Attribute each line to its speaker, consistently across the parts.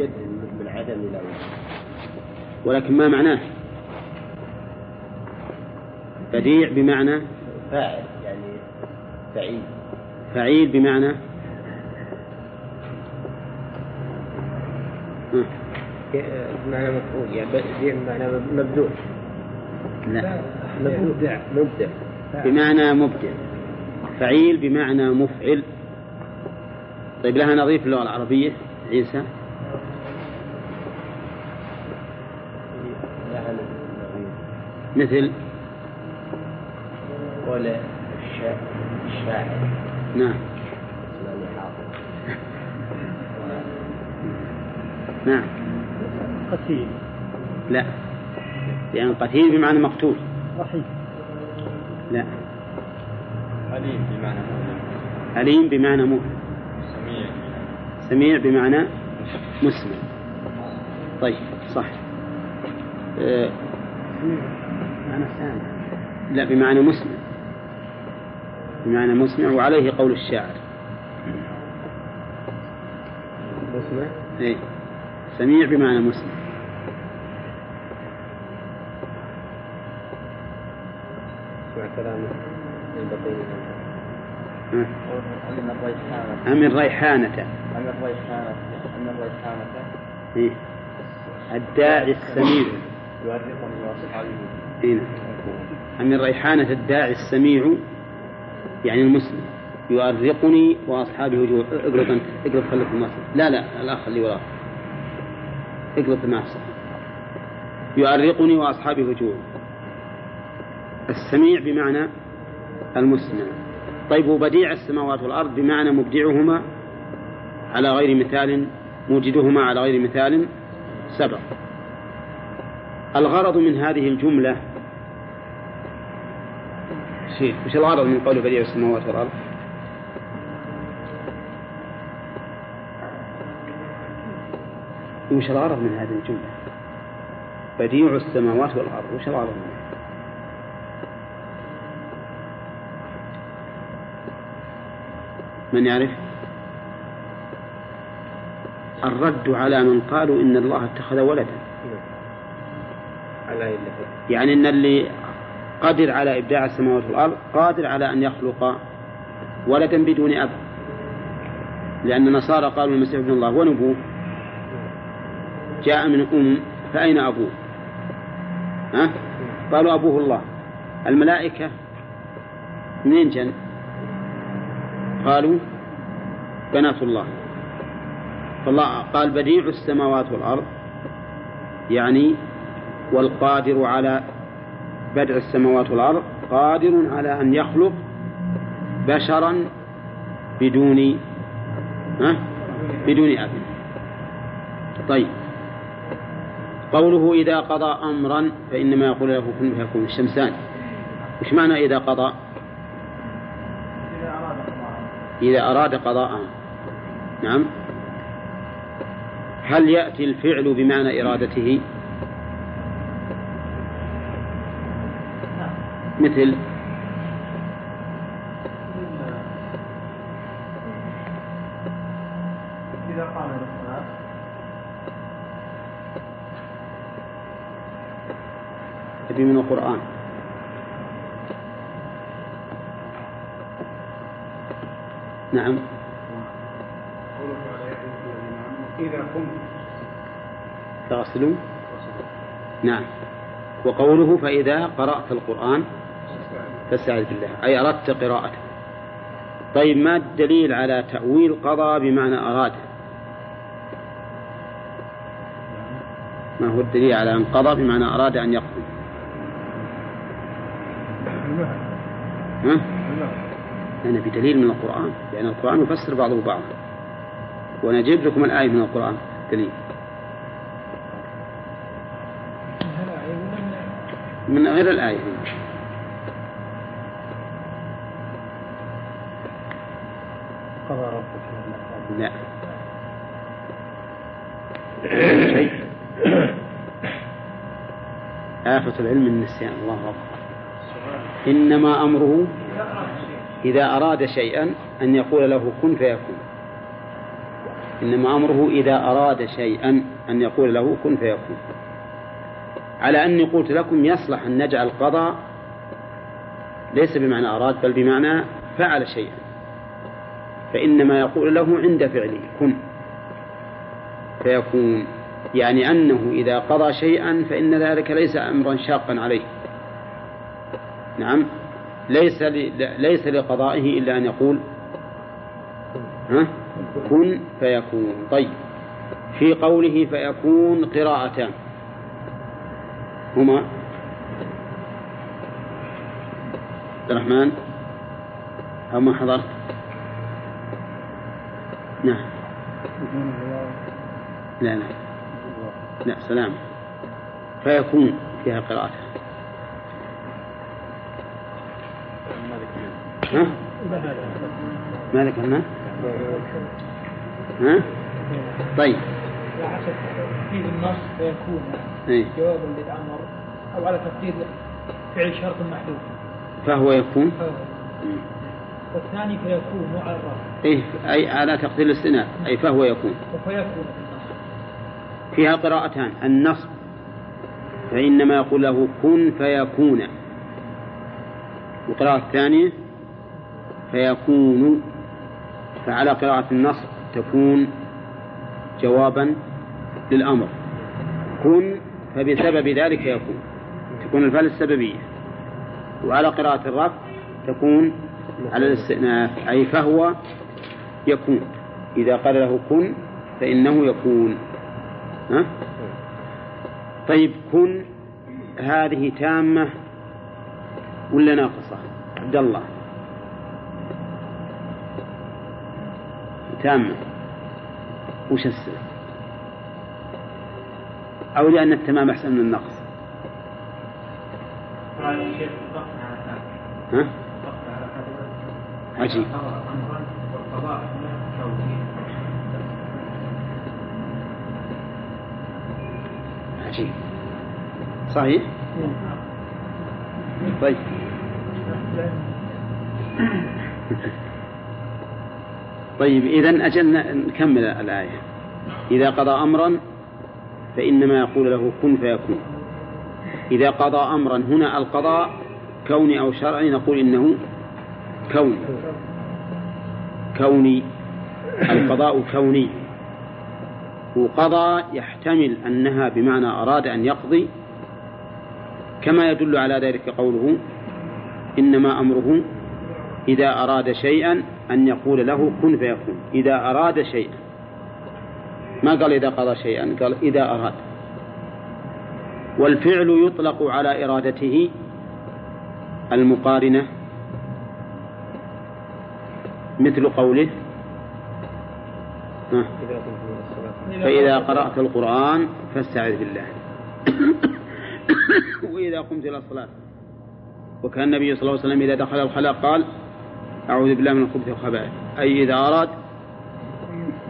Speaker 1: يوجد من عدم إلى وجود
Speaker 2: ولكن ما معناه؟ بديع بمعنى؟
Speaker 1: فاعل يعني فعيل.
Speaker 2: فعيل بمعنى؟
Speaker 1: بمعنى مفعول يعني بديع بمعنى مبذول
Speaker 2: لا.
Speaker 1: مبدع. مبدع.
Speaker 2: بمعنى مبدع. فعيل بمعنى مفعل. طيب لها نظير في اللغة العربية عيسى؟ مثل؟
Speaker 1: قول الشاعر.
Speaker 2: نعم. نعم.
Speaker 3: قتيل.
Speaker 2: لا. لأن قتيل بمعنى مقتول.
Speaker 3: رحيم.
Speaker 2: لا.
Speaker 4: عليم بمعنى
Speaker 2: عليم بمعنى مؤمن
Speaker 4: سميع.
Speaker 2: سميع بمعنى مسلم. طيب صح. آه،
Speaker 3: معنى سامع
Speaker 2: لا بمعنى مسمع بمعنى مسمع وعليه قول الشاعر.
Speaker 1: مسمع
Speaker 2: إيه. سميع بمعنى مسمع
Speaker 1: اسمع كلامه. البطيء
Speaker 2: ها؟
Speaker 4: أن الريحانة
Speaker 2: أم الريحانة.
Speaker 4: أن الريحانة. أن الريحانة.
Speaker 2: إيه. الداعي السميع.
Speaker 4: يؤرقني وأصحابه.
Speaker 2: هنا أم الريحانة الداعي السميع يعني المسلم يؤرقني وأصحابي وجوه اقلط أنت اقلط خليك المصر لا لا الأخ اللي اقلط ما صح يؤرقني وأصحابي وجوه السميع بمعنى المسمع. طيب وبديع السماوات والأرض بمعنى مبدعهما على غير مثال موجدهما على غير مثال سبق. الغرض من هذه الجملة شيء. وش الغرض من قول بديع السماوات والأرض؟ وش الغرض من هذه الجملة؟ بديع السماوات والأرض. وش الغرض منها؟ من يعرف؟ الرد على من قالوا إن الله اتخذ ولدا. يعني أن اللي قادر على إبداع السماوات والأرض قادر على أن يخلق ولدا بدون أب. لأن النصارى قالوا المسيح ابن الله ونبوه جاء من أم فأين أبوه؟ ها؟ قالوا أبوه الله. الملائكة منين جن؟ قالوا بنات الله. فالله قال بديع السماوات والأرض يعني والقادر على بدع السماوات والأرض قادر على أن يخلق بشرا بدون ها؟ بدون أب طيب. قوله إذا قضى أمرا فإنما يقول له كن فيكون الشمسان. وش معنى إذا قضى؟ إذا أراد قضاء نعم. هل يأتي الفعل بمعنى إرادته؟ مثل
Speaker 3: إذا قام للصلاة
Speaker 2: أبي من القرآن نعم.
Speaker 3: إذا قمت.
Speaker 2: فاغسلوا نعم. وقوله فإذا قرأت القرآن فاستعذ بالله. أي أردت قراءته. طيب ما الدليل على تأويل قضى بمعنى أراد؟ ما هو الدليل على أن قضى بمعنى أراد أن يقضي؟ ها؟ أنا بدليل من القرآن لأن القرآن يفسر بعضه بعضا. ونجيب لكم الآية من القرآن. دليل. من غير الآية
Speaker 3: قضى ربك ألا
Speaker 2: لا. شيء. آفة العلم النسيان الله أكبر. إنما أمره إذا أراد شيئا أن يقول له كن فيكون. إنما أمره إذا أراد شيئا أن يقول له كن فيكون. على أني قلت لكم يصلح أن نجعل قضاء ليس بمعنى أراد بل بمعنى فعل شيئا. فإنما يقول له عند فعله كن. فيكون. يعني أنه إذا قضى شيئا فإن ذلك ليس أمرا شاقا عليه. نعم. ليس ليس لقضائه إلا أن يقول ها؟ كن فيكون. طيب. في قوله فيكون قراءتان. هما. عبد الرحمن أو ما حضرت نعم لا لا. لا سلام. فيكون فيها قراءة. ها؟ مالك هنا؟ ها؟ طيب.
Speaker 5: تقدير النص فيكون. جوابا للأمر أو على تقدير فعل شرط محذوف
Speaker 2: فهو يكون؟
Speaker 5: فهو. والثاني فيكون على الرفع
Speaker 2: إيه أي على تقدير الاستئناف أي فهو يكون.
Speaker 5: وفيكون
Speaker 2: فيها قراءتان. النصب فإنما يقول له كن فيكون. والقراءة الثانية فيكون. فعلى قراءة النصب تكون جوابا للأمر. كن فبسبب ذلك يكون. تكون الفعل السببية. وعلى قراءة الرفع تكون على الاستئناف أي فهو يكون. إذا قال له كن فإنه يكون. ها؟ طيب كن هذه تامة ولا ناقصة؟ عبد الله. تامة. وش السبب أو لأن التمام أحسن من النقص. ها؟ عجيب
Speaker 3: أمرا والقضاء هنا كوني
Speaker 2: عجيب. صحيح؟ طيب. طيب إذا أجل نكمل الآية. إذا قضى أمرا فإنما يقول له كن فيكون. إذا قضى أمرا هنا القضاء كوني أو شرعي نقول إنه كوني. كوني. القضاء كوني. وقضى يحتمل أنها بمعنى أراد أن يقضي كما يدل على ذلك قوله إنما أمره إذا أراد شيئا أن يقول له كن فيكون إذا أراد شيئا. ما قال إذا قضى شيئا؟ قال إذا أراد. والفعل يطلق على إرادته المقارنة مثل قوله
Speaker 1: إذا
Speaker 2: فإذا قرأت القرآن فاستعذ بالله. وإذا قمت إلى الصلاة. وكان النبي صلى الله عليه وسلم إذا دخل الخلاء قال أعوذ بالله من الخبث والخبائث أي إذا أراد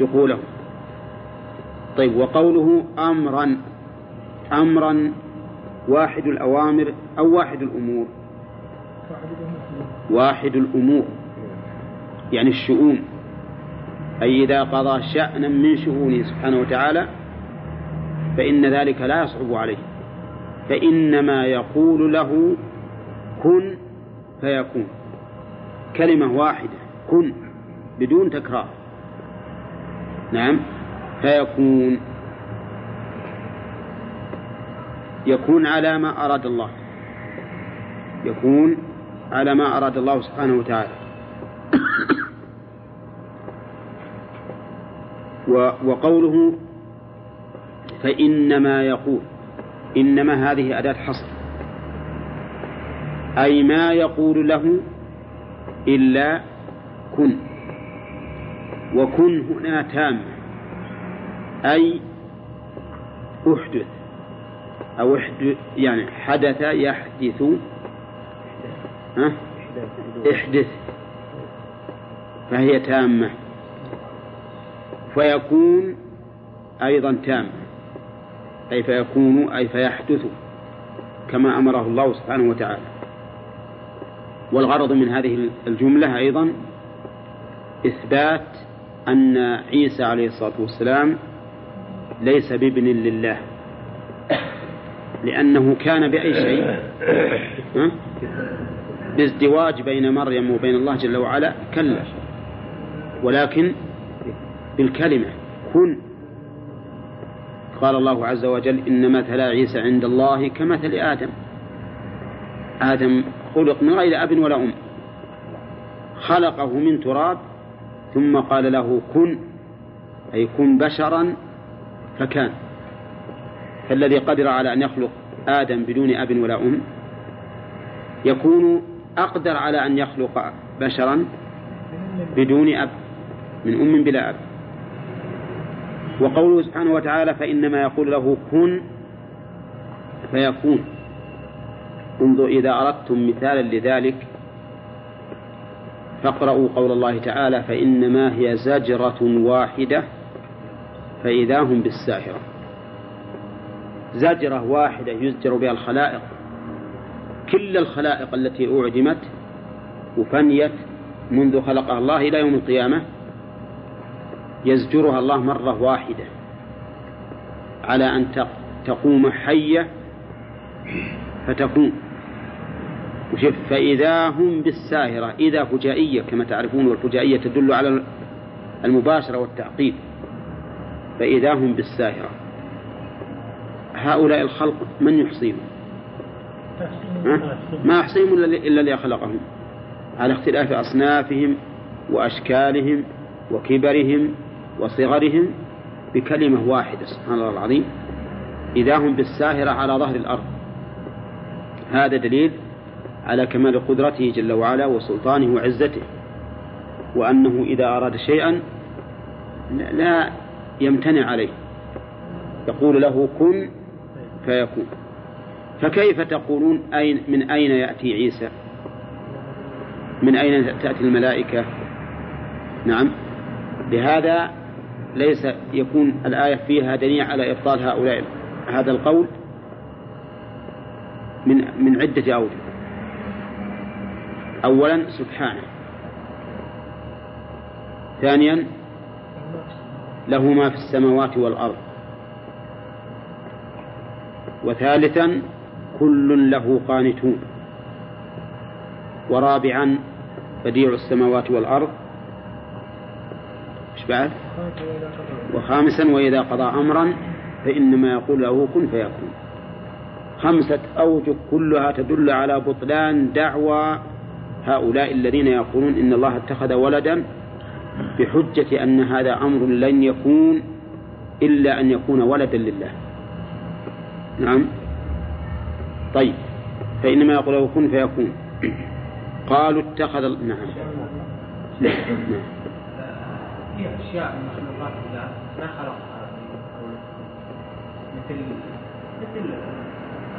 Speaker 2: دخوله. طيب وقوله أمرا. أمرا واحد الأوامر أو واحد الأمور. واحد الأمور. يعني الشؤون. أي إذا قضى شأنا من شؤونه سبحانه وتعالى فإن ذلك لا يصعب عليه. فإنما يقول له كن فيكون. كلمة واحدة كن بدون تكرار. نعم فيكون. يكون على ما أراد الله. يكون على ما أراد الله سبحانه وتعالى و- وقوله فإنما يقول إنما هذه أداة حصر. أي ما يقول له إلا كن. وكن هنا تام. أي أحدث. أو احدث يعني حدث يحدث. ها؟ احدث. فهي تامة. فيكون أيضا تام أي فيكون أي فيحدث كما أمره الله سبحانه وتعالى. والغرض من هذه الجملة أيضا إثبات أن عيسى عليه الصلاة والسلام ليس بابن لله لأنه كان بأي شيء؟ بازدواج بين مريم وبين الله جل وعلا كلا. ولكن بالكلمة كن. قال الله عز وجل إن مثل عيسى عند الله كمثل آدم. آدم خلق من غير أب ولا أم. خلقه من تراب ثم قال له كن أي كن بشرا فكان. فالذي قدر على أن يخلق آدم بدون أب ولا أم يكون أقدر على أن يخلق بشرا بدون أب من أم بلا أب. وقوله سبحانه وتعالى فإنما يقول له كن فيكون. انظر إذا أردتم مثالا لذلك فاقرأوا قول الله تعالى فإنما هي زجرة واحدة فإذا هم بالساهرة. زجرة واحدة يزجر بها الخلائق. كل الخلائق التي أعدمت وفنيت منذ خلقها الله إلى يوم القيامة يزجرها الله مرة واحدة. على أن تقوم حية فتكون. وشف فإذا هم بالساهرة إذا فجائية كما تعرفون والفجائية تدل على المباشرة والتعقيب فإذا هم بالساهرة. هؤلاء الخلق من يحصيهم؟ ما يحصيهم إلا اللي خلقهم. على اختلاف أصنافهم وأشكالهم وكبرهم وصغرهم بكلمة واحدة سبحان الله العظيم. إذا هم بالساهرة على ظهر الأرض. هذا دليل على كمال قدرته جل وعلا وسلطانه وعزته. وأنه إذا أراد شيئا لا يمتنع عليه. يقول له كن فيكون. فكيف تقولون أين من أين يأتي عيسى؟ من أين تأتي الملائكة؟ نعم. لهذا ليس يكون الآية فيها دليل على إبطال هؤلاء. هذا القول من من عدة أوجه أولا سبحانه. ثانيا له ما في السماوات والأرض. وثالثا كل له قانتون. ورابعا بديع السماوات والأرض. بعد؟ وخامسا وإذا قضى أمرا فإنما يقول له كن فيكون. خمسة أوجه كلها تدل على بطلان دعوى هؤلاء الذين يقولون إن الله اتخذ ولدا بحجة أن هذا أمر لن يكون إلا أن يكون ولدا لله. نعم. طيب. فإنما يقول له كن فيكون. قالوا اتخذ نعم. نعم.
Speaker 3: في أشياء من مخلوقات الله ما خلقها مثل مثل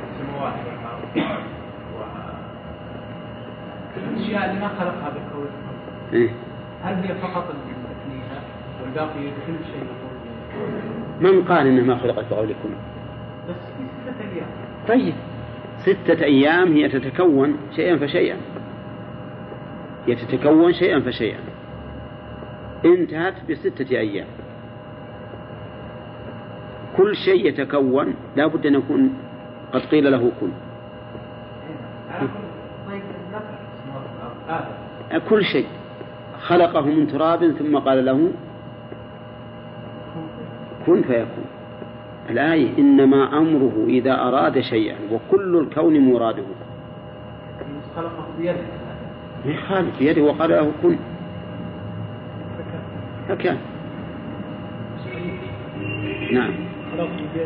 Speaker 3: السماوات والأرض الأشياء اللي ما خلقها بالكون
Speaker 2: إيه؟
Speaker 3: هل هي فقط التكليفة والباقي كل شيء
Speaker 2: من قال إنها ما خلقت بقولكم
Speaker 3: بس في ستة أيام.
Speaker 2: طيب. ستة أيام هي تتكون شيئا فشيئا. هي تتكون شيئا فشيئا. انتهت بستة أيام. كل شيء يتكون لا بد أن يكون قد قيل له كن.
Speaker 3: كل
Speaker 2: شيء. خلقه من تراب ثم قال له كن فيكون. الآية إنما أمره إذا أراد شيئا وكل الكون مراده.
Speaker 3: خلقه بيده.
Speaker 2: بيده وقال له كن. فكان نعم.
Speaker 5: خلقت بيدي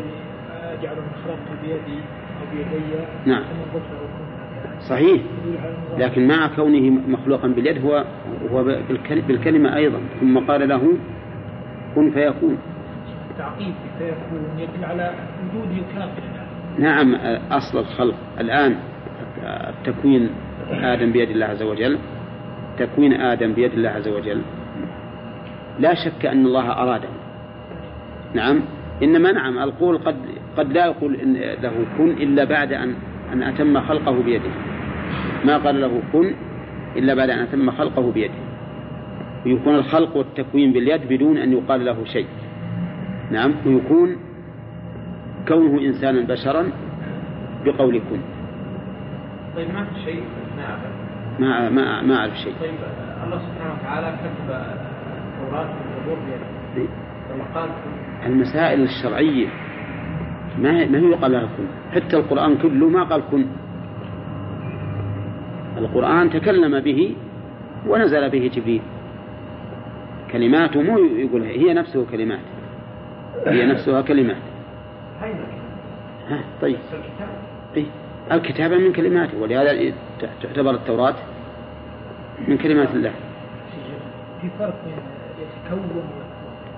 Speaker 5: أجعل من خلقت بيدي أو بيدي
Speaker 2: نعم. صحيح. لكن مع كونه مخلوقا باليد هو هو بالكل- بالكلمة أيضا. ثم قال له كن فيكون.
Speaker 5: تعقيب فيكون يدل على وجوده كاملا
Speaker 2: نعم أصل الخلق. الآن التكوين آدم بيد الله عز وجل. تكوين آدم بيد الله عز وجل. لا شك أن الله أراده نعم؟ إنما نعم القول قد قد لا يقول إن له كن إلا بعد أن أن أتم خلقه بيده. ما قال له كن إلا بعد أن أتم خلقه بيده. ويكون الخلق والتكوين باليد بدون أن يقال له شيء. نعم؟ ويكون كونه إنسانا بشرا بقول كن.
Speaker 3: طيب ما في شيء؟ ما أعرف.
Speaker 2: ما ما ما أعرف شيء.
Speaker 3: طيب الله سبحانه وتعالى كتب
Speaker 2: المسائل الشرعية ما ما هي يقال لها كن. حتى القرآن كله ما قال كن. القرآن تكلم به ونزل به جبريل. كلماته مو يقول هي نفسه كلمات. هي نفسها كلمات. ها طيب. إيه؟ الكتابة من كلماته ولهذا تعتبر التوراة من كلمات الله.
Speaker 5: في فرق بين يتكون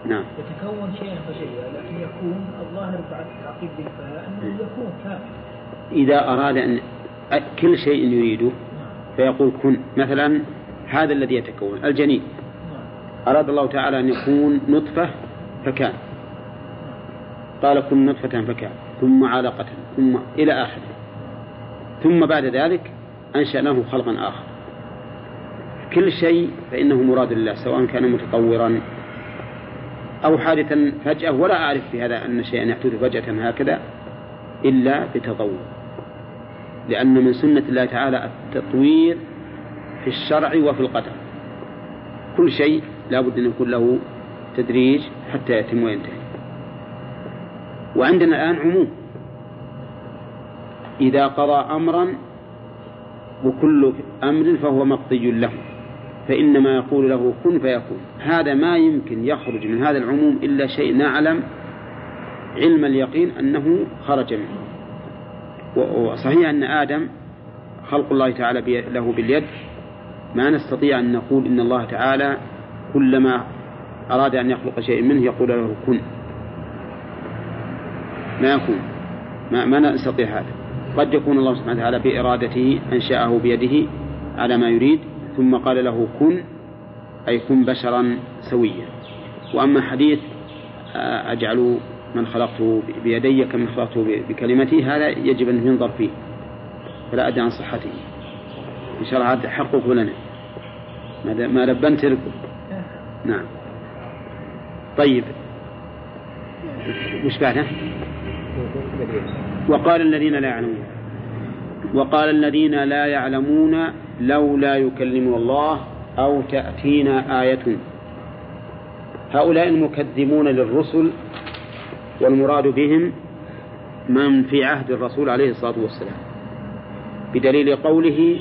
Speaker 2: نعم.
Speaker 5: يتكون شيئا فشيئا لكن يكون الظاهر بعد التعقيب بالفاء أنه يكون كامل.
Speaker 2: إذا أراد أن كل شيء يريده
Speaker 5: نعم.
Speaker 2: فيقول كن مثلا هذا الذي يتكون الجنين.
Speaker 5: نعم.
Speaker 2: أراد الله تعالى أن يكون نطفة فكان. قال كن نطفة فكان ثم علقة ثم إلى آخره. ثم بعد ذلك أنشأناه خلقا آخر. كل شيء فإنه مراد الله سواء كان متطورا أو حادثا فجأة. ولا أعرف في هذا أن شيئا يحدث فجأة هكذا إلا بتطور لأن من سنة الله تعالى التطوير في الشرع وفي القدر. كل شيء لا بد أن يكون له تدريج حتى يتم وينتهي. وعندنا الآن عموم. إذا قضى أمرا وكل أمر فهو مقضي له. فإنما يقول له كن فيكون. هذا ما يمكن يخرج من هذا العموم إلا شيء نعلم علم اليقين أنه خرج منه. وصحيح أن آدم خلق الله تعالى له باليد. ما نستطيع أن نقول إن الله تعالى كلما أراد أن يخلق شيء منه يقول له كن. ما يكون. ما, ما نستطيع هذا. قد يكون الله سبحانه وتعالى بإرادته أنشأه بيده على ما يريد. ثم قال له كن أي كن بشرا سويا. وأما حديث آه، أجعل من خلقته بيدي كمن خلقته بكلمتي هذا يجب أن ينظر فيه. فلا أدري عن صحته. إن شاء الله هذا لنا. ما- ما لبنت لكم نعم. طيب. وش بعده؟ وقال الذين لا يعلمون. وقال الذين لا يعلمون لولا يكلم الله أو تأتينا آية. هؤلاء المكذبون للرسل والمراد بهم من في عهد الرسول عليه الصلاة والسلام بدليل قوله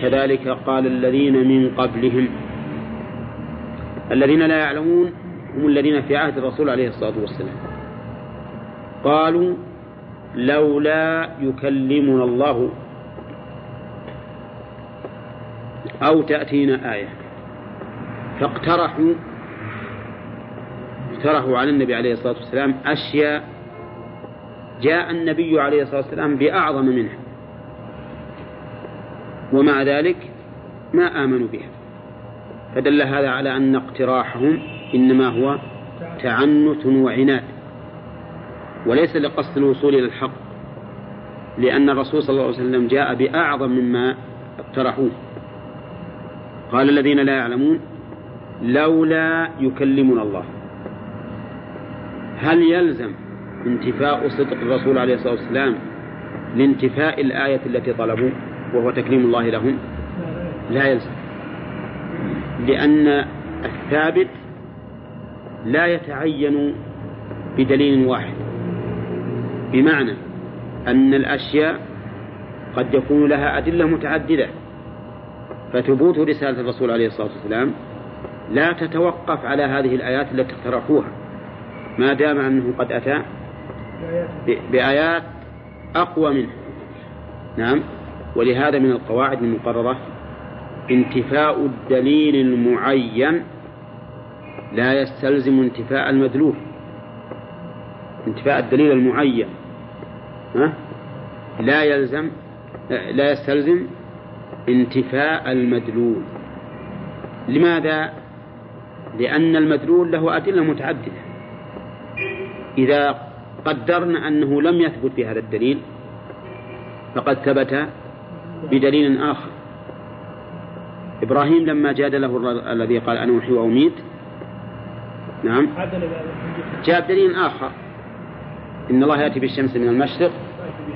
Speaker 2: كذلك قال الذين من قبلهم الذين لا يعلمون هم الذين في عهد الرسول عليه الصلاة والسلام. قالوا لولا يكلمنا الله أو تأتينا آية. فاقترحوا اقترحوا على النبي عليه الصلاة والسلام أشياء جاء النبي عليه الصلاة والسلام بأعظم منها. ومع ذلك ما آمنوا بها. فدل هذا على أن اقتراحهم إنما هو تعنت وعناد. وليس لقصد الوصول إلى الحق لأن الرسول صلى الله عليه وسلم جاء بأعظم مما اقترحوه. قال الذين لا يعلمون لولا يكلمنا الله. هل يلزم انتفاء صدق الرسول عليه الصلاة والسلام لانتفاء الآية التي طلبوا وهو تكليم الله لهم؟ لا يلزم. لأن الثابت لا يتعين بدليل واحد. بمعنى أن الأشياء قد يكون لها أدلة متعددة. فثبوت رسالة الرسول عليه الصلاة والسلام لا تتوقف على هذه الآيات التي اقترحوها. ما دام أنه قد أتى بآيات أقوى منه. نعم. ولهذا من القواعد المقررة انتفاء الدليل المعين لا يستلزم انتفاء المدلول. انتفاء الدليل المعين؟ لا يلزم لا يستلزم انتفاء المدلول. لماذا؟ لأن المدلول له أدلة متعددة. إذا قدرنا أنه لم يثبت بهذا الدليل فقد ثبت بدليل آخر. إبراهيم لما جادله الر- الذي قال أنا أحيي وأميت نعم جاء بدليل آخر. إن الله يأتي بالشمس من المشرق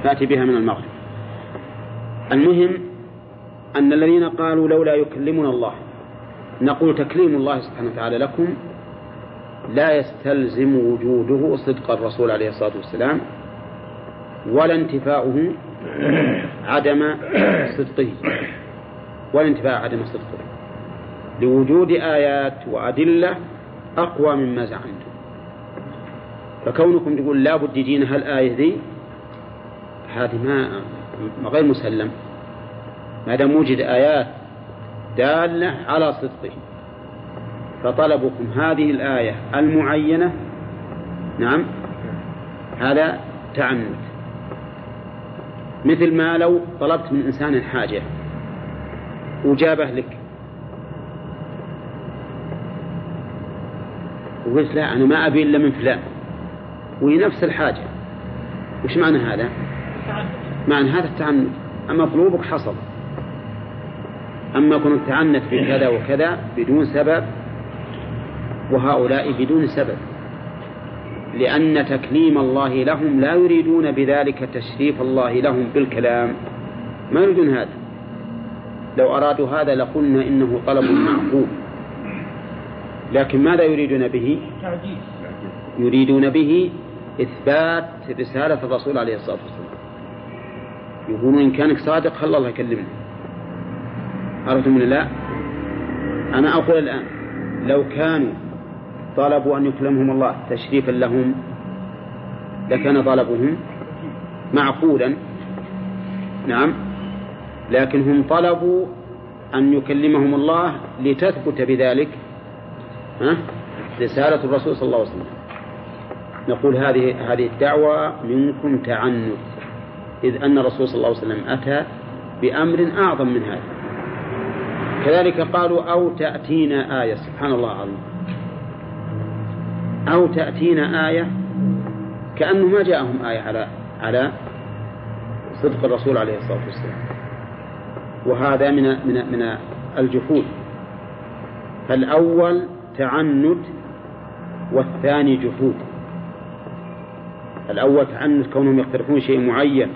Speaker 2: فأتي بها من المغرب. المهم أن الذين قالوا لولا يكلمنا الله نقول تكليم الله سبحانه وتعالى لكم لا يستلزم وجوده صدق الرسول عليه الصلاة والسلام ولا انتفاؤه عدم صدقه ولا انتفاء عدم صدقه. لوجود آيات وأدلة أقوى مما زعمتم. فكونكم تقول لا بد يجينا هالآية ذي هذه ما غير مسلم. ما دام وجد آيات دالة على صدقه. فطلبكم هذه الآية المعينة. نعم. هذا تعنت. مثل ما لو طلبت من إنسان حاجة وجابه لك. وقلت لا أنا ما أبي إلا من فلان. وهي نفس الحاجة. وش معنى هذا؟ معنى هذا التعنت. أما مطلوبك حصل. أما كنت تعنت في كذا وكذا بدون سبب وهؤلاء بدون سبب. لأن تكليم الله لهم لا يريدون بذلك تشريف الله لهم بالكلام. ما يريدون هذا. لو أرادوا هذا لقلنا إنه طلب معقول. لكن ماذا يريدون به؟ يريدون به إثبات رسالة الرسول عليه الصلاة والسلام. يقولون إن كانك صادق خلى الله يكلمنا عرفتم من لا؟ أنا أقول الآن لو كانوا طلبوا أن يكلمهم الله تشريفا لهم لكان طلبهم معقولا نعم لكن هم طلبوا أن يكلمهم الله لتثبت بذلك؟ رسالة الرسول صلى الله عليه وسلم. نقول هذه هذه الدعوة منكم تعنت إذ أن الرسول صلى الله عليه وسلم أتى بأمر أعظم من هذا. كذلك قالوا أو تأتينا آية سبحان الله العظيم. أو تأتينا آية كأنه ما جاءهم آية على على صدق الرسول عليه الصلاة والسلام. وهذا من من من الجحود. فالأول تعنت والثاني جحود. الأول تعنت كونهم يقترحون شيء معين.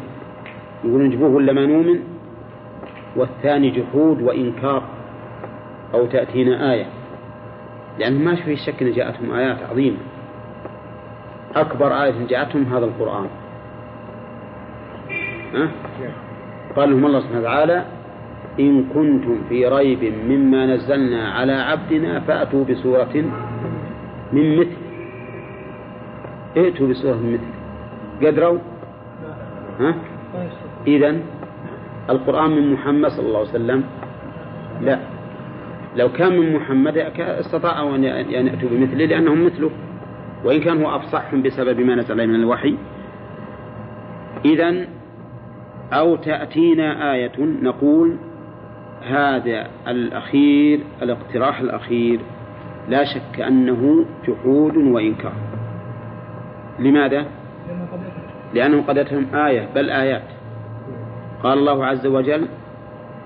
Speaker 2: يقولون جبوه ولا ما نؤمن؟ والثاني جحود وإنكار. أو تأتينا آية. لأن ما في شك أن جاءتهم آيات عظيمة. أكبر آية جاءتهم هذا القرآن. أه؟ قال لهم الله سبحانه وتعالى إن كنتم في ريب مما نزلنا على عبدنا فأتوا بسورة من مثل. ائتوا بسورة من مثل. قدروا؟ ها؟ إذا القرآن من محمد صلى الله عليه وسلم؟ لا. لو كان من محمد استطاعوا أن يأتوا بمثله لأنهم مثله. وإن كان هو أفصحهم بسبب ما نزل من الوحي. إذا أو تأتينا آية نقول هذا الأخير الاقتراح الأخير لا شك أنه جحود وإنكار. لماذا؟
Speaker 5: لأنه قد
Speaker 2: أتهم آية بل آيات. قال الله عز وجل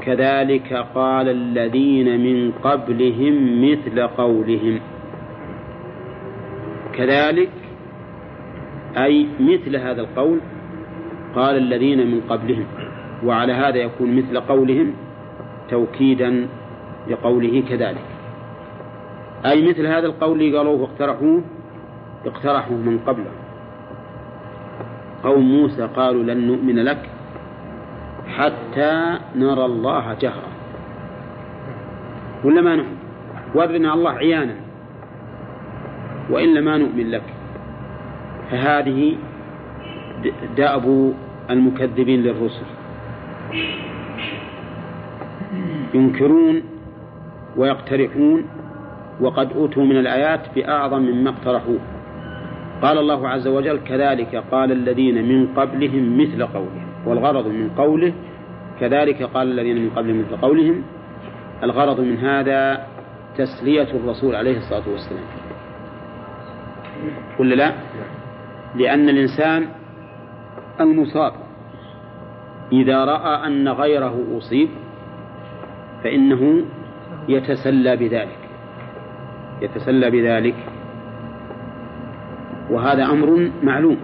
Speaker 2: كذلك قال الذين من قبلهم مثل قولهم. كذلك أي مثل هذا القول قال الذين من قبلهم. وعلى هذا يكون مثل قولهم توكيدا لقوله كذلك. أي مثل هذا القول قالوه واقترحوه اقترحوه من قبله. قوم موسى قالوا لن نؤمن لك حتى نرى الله جهرا. ولا ما نؤمن ورنا الله عيانا. وإلا ما نؤمن لك. فهذه دأب المكذبين للرسل. ينكرون ويقترحون وقد أوتوا من الآيات بأعظم مما اقترحوه. قال الله عز وجل كذلك قال الذين من قبلهم مثل قولهم والغرض من قوله كذلك قال الذين من قبلهم مثل قولهم الغرض من هذا تسلية الرسول عليه الصلاة والسلام. ولا لا لأن الإنسان المصاب. إذا رأى أن غيره أصيب فإنه يتسلى بذلك يتسلى بذلك. وهذا أمر معلوم.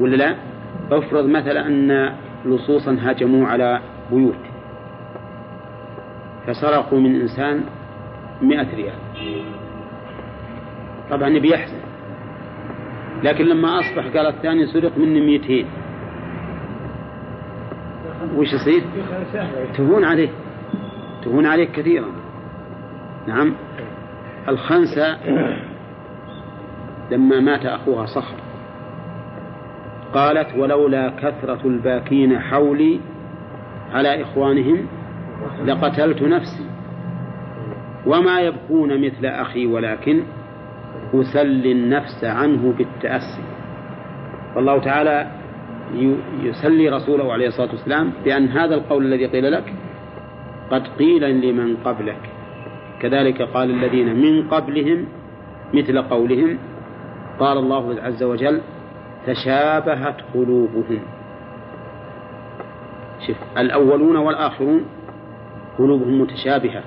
Speaker 2: ولا لا؟ افرض مثلا أن لصوصا هاجموا على بيوت. فسرقوا من إنسان مئة ريال. طبعا نبي يحزن. لكن لما أصبح قال الثاني سرق مني مئتين. وش يصير؟ تهون عليه. تهون عليك كثيرا. نعم. الخنسة لما مات أخوها صخر. قالت ولولا كثرة الباكين حولي على إخوانهم لقتلت نفسي. وما يبكون مثل أخي ولكن أسلي النفس عنه بالتأسي. والله تعالى يسلي رسوله عليه الصلاة والسلام بأن هذا القول الذي قيل لك قد قيل لمن قبلك. كذلك قال الذين من قبلهم مثل قولهم قال الله عز وجل تشابهت قلوبهم. شوف الأولون والآخرون قلوبهم متشابهة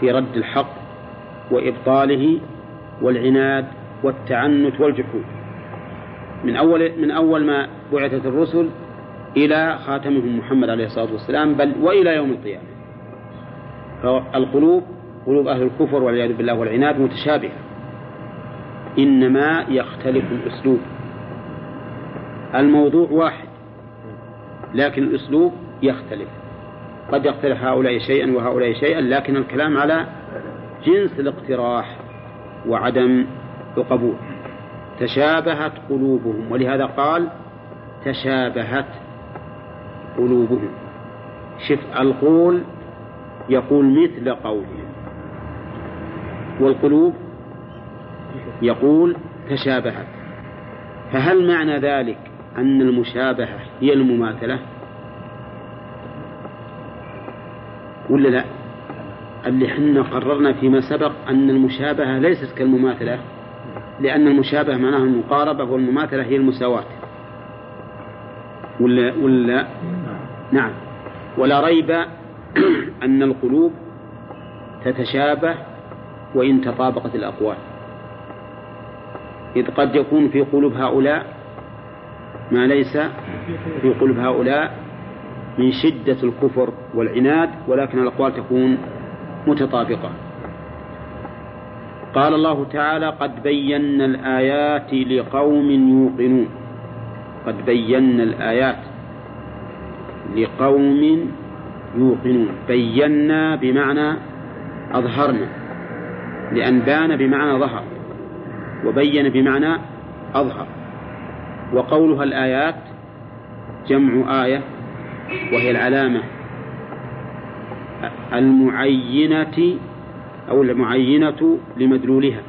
Speaker 2: في رد الحق وإبطاله والعناد والتعنت والجحود. من أول من أول ما بعثت الرسل إلى خاتمهم محمد عليه الصلاة والسلام بل وإلى يوم القيامة. فالقلوب قلوب أهل الكفر والعياذ بالله والعناد متشابهة. إنما يختلف الأسلوب. الموضوع واحد لكن الأسلوب يختلف. قد يختلف هؤلاء شيئا وهؤلاء شيئا لكن الكلام على جنس الاقتراح وعدم القبول. تشابهت قلوبهم ولهذا قال تشابهت قلوبهم. شف القول يقول مثل قولهم. والقلوب يقول تشابهت فهل معنى ذلك أن المشابهة هي المماثلة؟ ولا لا؟ اللي حنا قررنا فيما سبق أن المشابهة ليست كالمماثلة لأن المشابهة معناها المقاربة والمماثلة هي المساواة. ولا ولا نعم. ولا ريب أن القلوب تتشابه وإن تطابقت الأقوال. إذ قد يكون في قلوب هؤلاء ما ليس في قلوب هؤلاء من شدة الكفر والعناد ولكن الأقوال تكون متطابقة. قال الله تعالى قد بينا الآيات لقوم يوقنون. قد بينا الآيات لقوم يوقنون. بينا بمعنى أظهرنا. لأن بان بمعنى ظهر. وبين بمعنى أظهر. وقولها الآيات جمع آية وهي العلامة المعينة أو المعينة لمدلولها.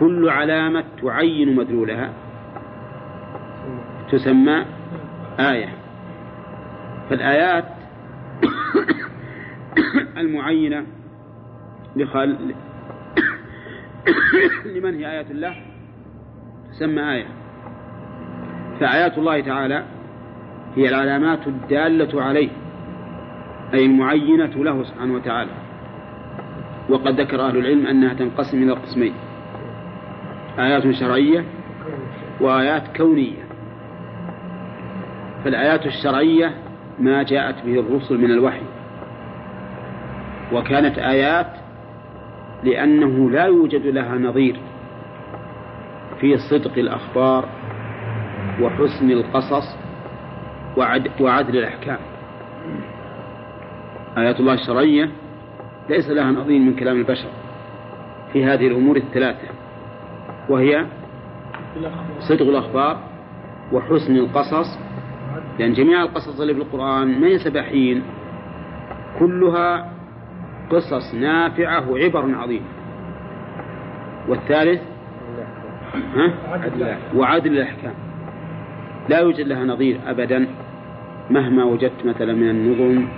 Speaker 2: كل علامة تعين مدلولها. تسمى آية. فالآيات المعينة لمن هي آيات الله تسمى آية. فآيات الله تعالى هي العلامات الدالة عليه أي المعينة له سبحانه وتعالى. وقد ذكر أهل العلم أنها تنقسم إلى قسمين آيات شرعية وآيات كونية. فالآيات الشرعية ما جاءت به الرسل من الوحي وكانت آيات لأنه لا يوجد لها نظير في صدق الأخبار وحسن القصص وعدل الأحكام. آيات الله الشرعية ليس لها نظير من كلام البشر في هذه الأمور الثلاثة وهي صدق الأخبار وحسن القصص لأن جميع القصص اللي في القرآن ما هي سباحين كلها قصص نافعة وعبر عظيمة والثالث؟ ها؟ وعدل الأحكام. لا يوجد لها نظير أبدا مهما وجدت مثلا من النظم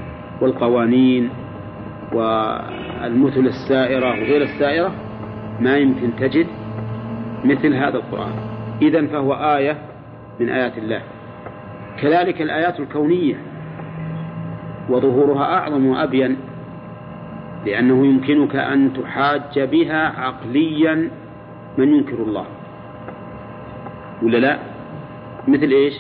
Speaker 2: والقوانين والمثل السائرة وغير السائرة ما يمكن تجد مثل هذا القرآن. إذا فهو آية من آيات الله. كذلك الآيات الكونية وظهورها أعظم وأبين لأنه يمكنك أن تحاج بها عقليا من ينكر الله. ولا لا؟ مثل إيش؟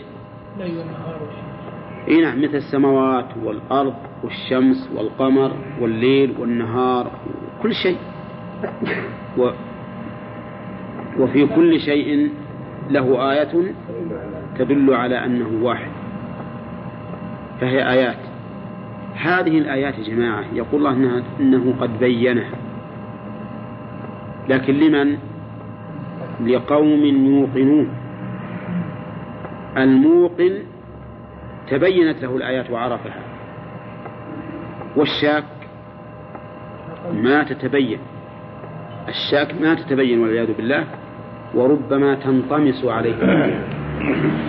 Speaker 2: إيه نعم مثل السماوات والأرض والشمس والقمر والليل والنهار كل شيء. و وفي كل شيء له آية تدل على أنه واحد. فهي آيات. هذه الآيات يا جماعة يقول الله إنها إنه قد بينها. لكن لمن؟ لقوم يوقنون. الموقن تبينت له الآيات وعرفها. والشاك ما تتبين. الشاك ما تتبين والعياذ بالله وربما تنطمس عليه.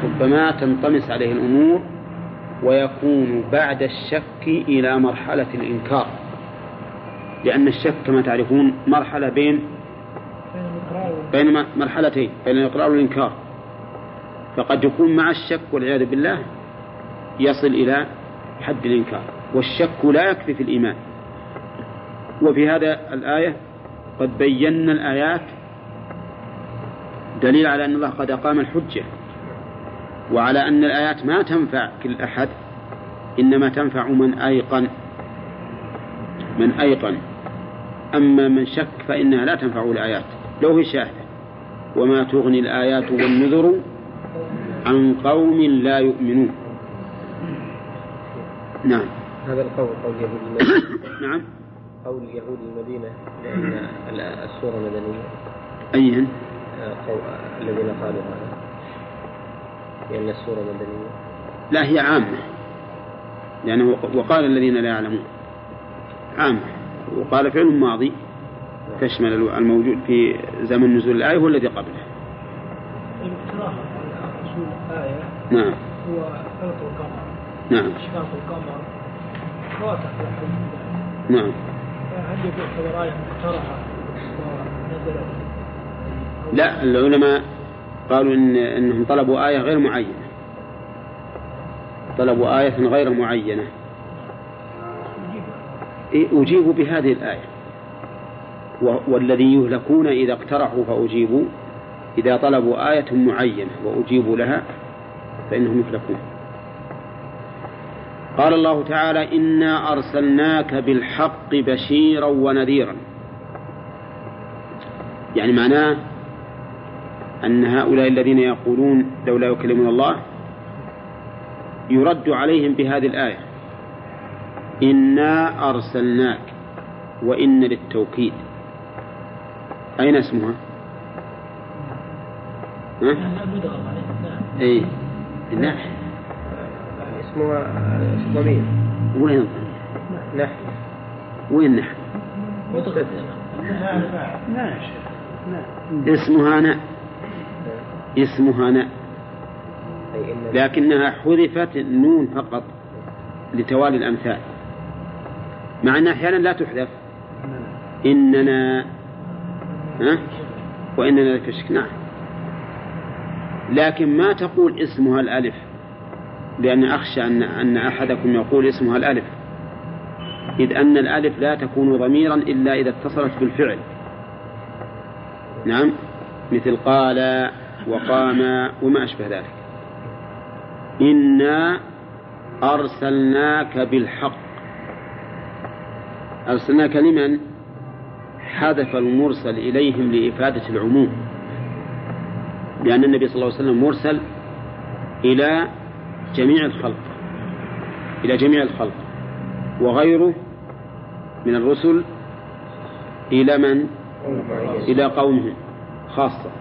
Speaker 2: ربما تنطمس عليه الأمور ويكون بعد الشك إلى مرحلة الإنكار. لأن الشك كما تعرفون مرحلة بين
Speaker 5: بين
Speaker 2: مرحلتين بين الإقرار والإنكار. فقد يكون مع الشك والعياذ بالله يصل إلى حد الإنكار. والشك لا يكفي في الإيمان. وفي هذا الآية قد بينا الآيات دليل على أن الله قد أقام الحجة. وعلى أن الآيات ما تنفع كل أحد إنما تنفع من أيقن من أيقن. أما من شك فإنها لا تنفعه الآيات. لو هي شاهدة. وما تغني الآيات والنذر عن قوم لا يؤمنون. نعم.
Speaker 1: هذا القول قول يهود المدينة.
Speaker 2: نعم.
Speaker 1: قول يهود المدينة لأن ال- السورة مدنية.
Speaker 2: أيهن؟
Speaker 1: آه، الذين قالوا هذا. لأن السورة مدنية؟
Speaker 2: لا هي عامة. لأنه وقال الذين لا يعلمون. عامة. وقال فعل ماضي. تشمل الموجود في زمن نزول الآية والذي قبله.
Speaker 5: الآية
Speaker 2: نعم.
Speaker 5: هو فلق القمر.
Speaker 2: نعم.
Speaker 5: إشراق القمر الحديث
Speaker 2: نعم.
Speaker 5: فهل يعتبر آية مقترحة ونزلت؟
Speaker 2: لا العلماء قالوا إن إنهم طلبوا آية غير معينة. طلبوا آية غير معينة. أجيبوا بهذه الآية. والذي يهلكون إذا اقترحوا فأجيبوا. إذا طلبوا آية معينة وأجيبوا لها فإنهم يهلكون. قال الله تعالى إنا أرسلناك بالحق بشيرا ونذيرا. يعني معناه أن هؤلاء الذين يقولون لولا يكلمنا الله يرد عليهم بهذه الآية. إنا أرسلناك وإن للتوكيد. أين اسمها؟ ها؟ أي نح
Speaker 1: اسمها آه، ضمير.
Speaker 2: وين؟
Speaker 1: نحن
Speaker 2: وين نح
Speaker 5: مدغم
Speaker 2: اسمها نا اسمها نا.
Speaker 1: أي إن
Speaker 2: لكنها حذفت النون فقط لتوالي الأمثال. مع أنها أحيانا لا تحذف. إننا ها؟ وإننا لفي شك نعم. لكن ما تقول اسمها الألف؟ لأن أخشى أن أن أحدكم يقول اسمها الألف. إذ أن الألف لا تكون ضميرا إلا إذا اتصلت بالفعل. نعم. مثل قال وقام وما أشبه ذلك. إنا أرسلناك بالحق. أرسلناك لمن؟ حذف المرسل إليهم لإفادة العموم. لأن النبي صلى الله عليه وسلم مرسل إلى جميع الخلق إلى جميع الخلق. وغيره من الرسل إلى من؟ إلى قومه خاصة.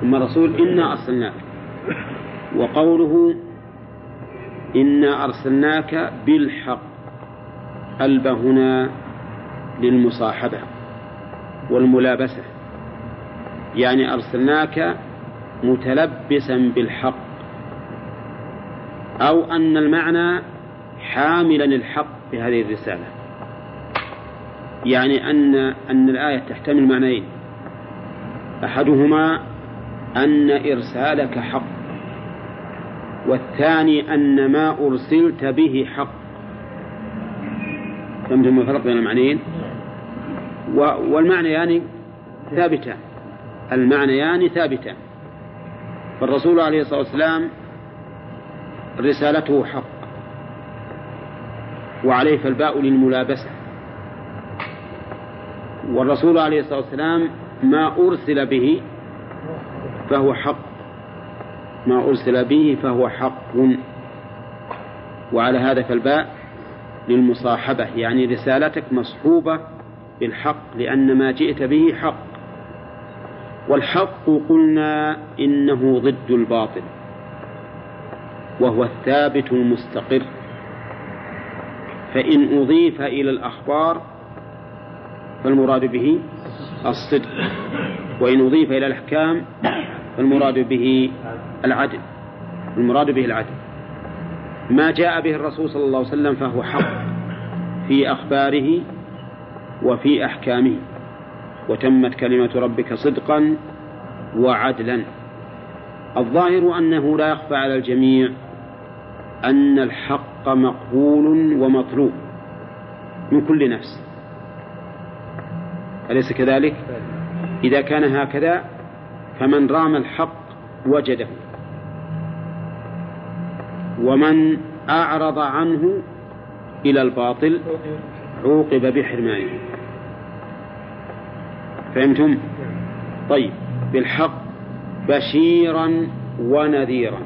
Speaker 2: ثم رسول إنا أرسلناك. وقوله إنا أرسلناك بالحق. ألب هنا للمصاحبة والملابسة. يعني أرسلناك متلبسا بالحق. أو أن المعنى حاملا الحق في هذه الرسالة. يعني أن أن الآية تحتمل معنيين. أحدهما أن إرسالك حق والثاني أن ما أرسلت به حق. فهمتم الفرق بين المعنيين؟ و- والمعنيان ثابتان المعنيان ثابتان فالرسول عليه الصلاة والسلام رسالته حق وعليه فالباء للملابسة. والرسول عليه الصلاة والسلام ما أرسل به فهو حق. ما أرسل به فهو حق. وعلى هذا فالباء للمصاحبة يعني رسالتك مصحوبة بالحق لأن ما جئت به حق. والحق قلنا إنه ضد الباطل وهو الثابت المستقر. فإن أضيف إلى الأخبار فالمراد به الصدق. وإن أضيف إلى الأحكام فالمراد به العدل المراد به العدل. ما جاء به الرسول صلى الله عليه وسلم فهو حق في أخباره وفي أحكامه وتمت كلمة ربك صدقا وعدلا. الظاهر أنه لا يخفى على الجميع أن الحق مقبول ومطلوب من كل نفس. أليس كذلك؟ إذا كان هكذا فمن رام الحق وجده. ومن أعرض عنه إلى الباطل عوقب بحرمانه فهمتم؟ طيب بالحق بشيرا ونذيرا.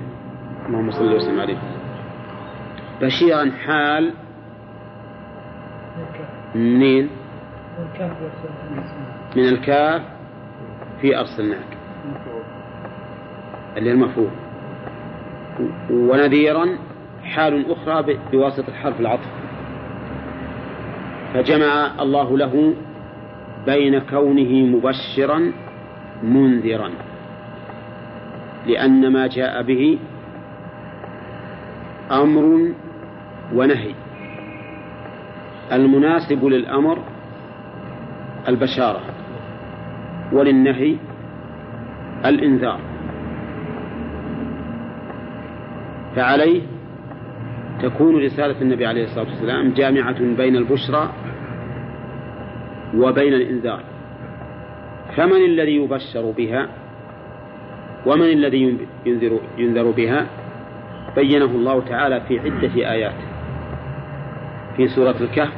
Speaker 2: اللهم صل وسلم عليه. بشيرا حال منين؟ من الكاف. في أرسلناك اللي هي المفعول ونذيرا حال أخرى بواسطة حرف العطف. فجمع الله له بين كونه مبشرا منذرا. لأن ما جاء به أمر ونهي. المناسب للأمر البشارة. وللنهي الإنذار. فعليه تكون رسالة النبي عليه الصلاة والسلام جامعة بين البشرى وبين الإنذار. فمن الذي يبشر بها ومن الذي ينذر, ينذر بها؟ بينه الله تعالى في عدة آيات. في سورة الكهف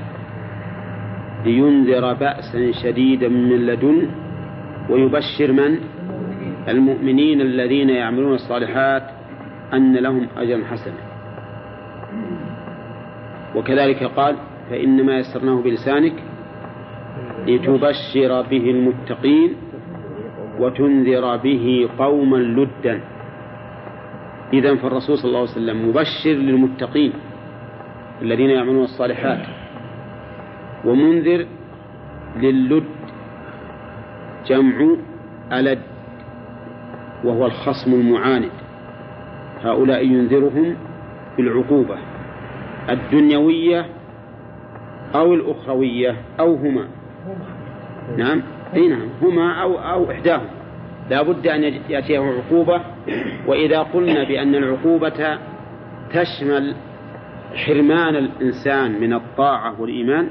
Speaker 2: لينذر بأسا شديدا من لدن ويبشر من؟ المؤمنين الذين يعملون الصالحات أن لهم أجرا حسنا. وكذلك قال فإنما يسرناه بلسانك لتبشر به المتقين وتنذر به قوما لدا. إذا فالرسول صلى الله عليه وسلم مبشر للمتقين الذين يعملون الصالحات ومنذر للد جمع ألد وهو الخصم المعاند. هؤلاء ينذرهم بالعقوبة الدنيوية أو الأخروية أو هما. نعم أي نعم هما أو أو إحداهما. لا بد أن يأتيه عقوبة وإذا قلنا بأن العقوبة تشمل حرمان الإنسان من الطاعة والإيمان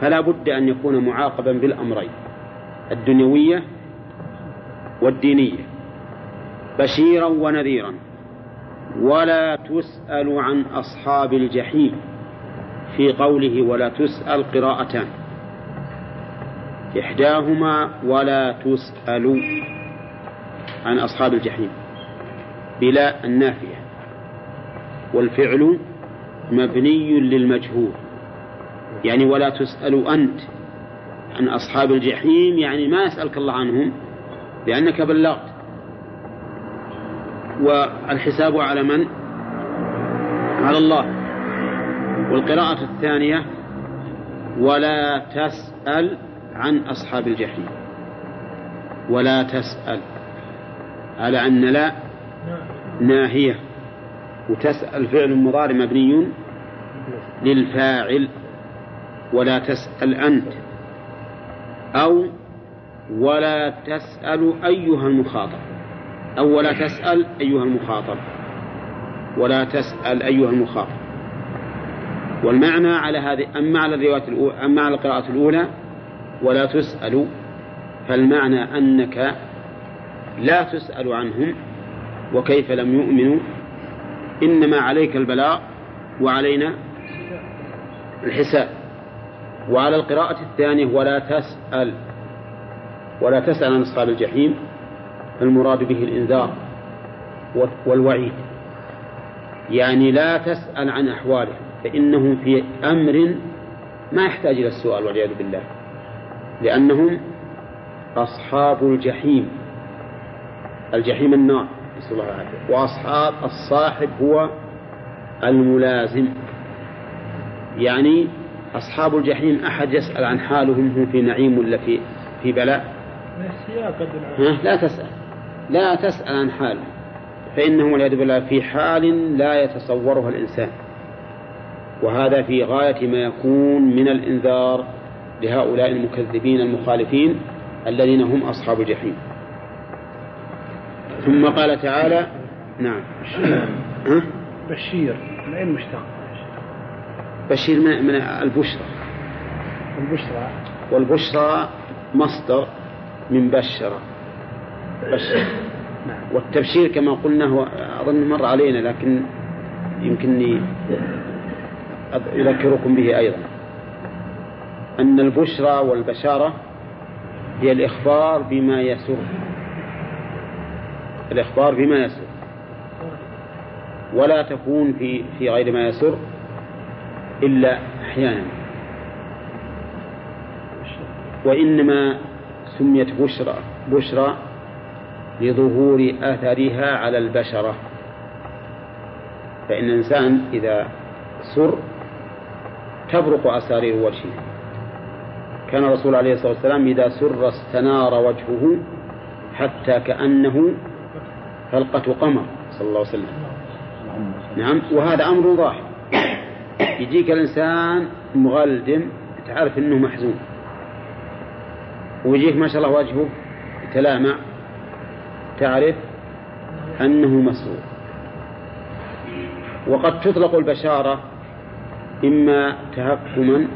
Speaker 2: فلا بد أن يكون معاقبا بالأمرين. الدنيوية والدينية بشيرا ونذيرا ولا تسأل عن أصحاب الجحيم في قوله ولا تسأل قراءتان. إحداهما ولا تسأل عن أصحاب الجحيم بلا النافية والفعل مبني للمجهول يعني ولا تسأل أنت عن أصحاب الجحيم يعني ما يسألك الله عنهم لأنك بلغت. والحساب على من؟ على الله. والقراءة الثانية ولا تسأل عن أصحاب الجحيم. ولا تسأل. على أن لا ناهية. وتسأل فعل مضارع مبني للفاعل. ولا تسأل أنت. أو ولا تسأل أيها المخاطب. أو ولا تسأل أيها المخاطب. ولا تسأل أيها المخاطب. والمعنى على هذه أما على الرواية الأولى أما على القراءة الأولى ولا تسأل فالمعنى أنك لا تسأل عنهم وكيف لم يؤمنوا. إنما عليك البلاغ وعلينا الحساب. وعلى القراءة الثانية ولا تسأل ولا تسأل عن أصحاب الجحيم فالمراد به الإنذار والوعيد. يعني لا تسأل عن أحوالهم فإنهم في أمر ما يحتاج إلى السؤال والعياذ بالله لأنهم أصحاب الجحيم. الجحيم النار نسأل الله العافية. وأصحاب الصاحب هو الملازم. يعني أصحاب الجحيم أحد يسأل عن حالهم هم في نعيم ولا في في بلاء؟ لا تسأل. لا تسأل عن حالهم فإنهم والعياذ بالله في حال لا يتصورها الإنسان. وهذا في غاية ما يكون من الإنذار لهؤلاء المكذبين المخالفين الذين هم أصحاب الجحيم. ثم قال تعالى نعم.
Speaker 6: ها؟ بشير. من أين مشتق؟
Speaker 2: بشير من, من البشرى.
Speaker 6: البشرى.
Speaker 2: والبشرى مصدر من بشر بشر نعم. والتبشير كما قلنا هو أظن مر علينا لكن يمكنني أذكركم به أيضا. أن البشرى والبشارة هي الإخبار بما يسر. الإخبار بما يسر. ولا تكون في في غير ما يسر. إلا أحيانا. وإنما سميت بشرى بشرى لظهور أثرها على البشرة. فإن الإنسان إذا سر تبرق أسارير وجهه كان الرسول عليه الصلاة والسلام إذا سر استنار وجهه حتى كأنه حلقة قمر صلى الله عليه وسلم. نعم وهذا أمر ظاهر يجيك الإنسان مغلدم تعرف أنه محزون. ويجيك ما شاء الله وجهه يتلامع تعرف أنه مسرور. وقد تطلق البشارة إما تهكما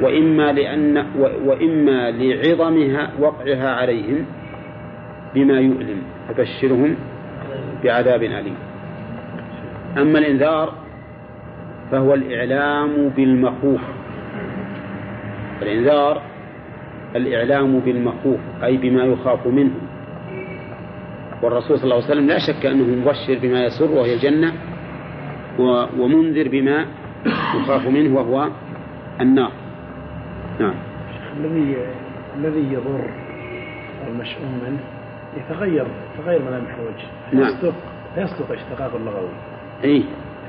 Speaker 2: وإما لأن وإما لعظمها وقعها عليهم بما يؤلم فبشرهم بعذاب أليم. أما الإنذار فهو الإعلام بالمخوف. الإنذار الإعلام بالمخوف أي بما يخاف منه. والرسول صلى الله عليه وسلم لا شك أنه مبشر بما يسر وهي الجنة ومنذر بما يخاف منه وهو النار. نعم.
Speaker 6: الذي الذي يضر المشؤوم منه يتغير تغير ملامح الوجه
Speaker 2: نعم.
Speaker 6: يصدق يصدق اشتقاق اللغوي.
Speaker 2: اي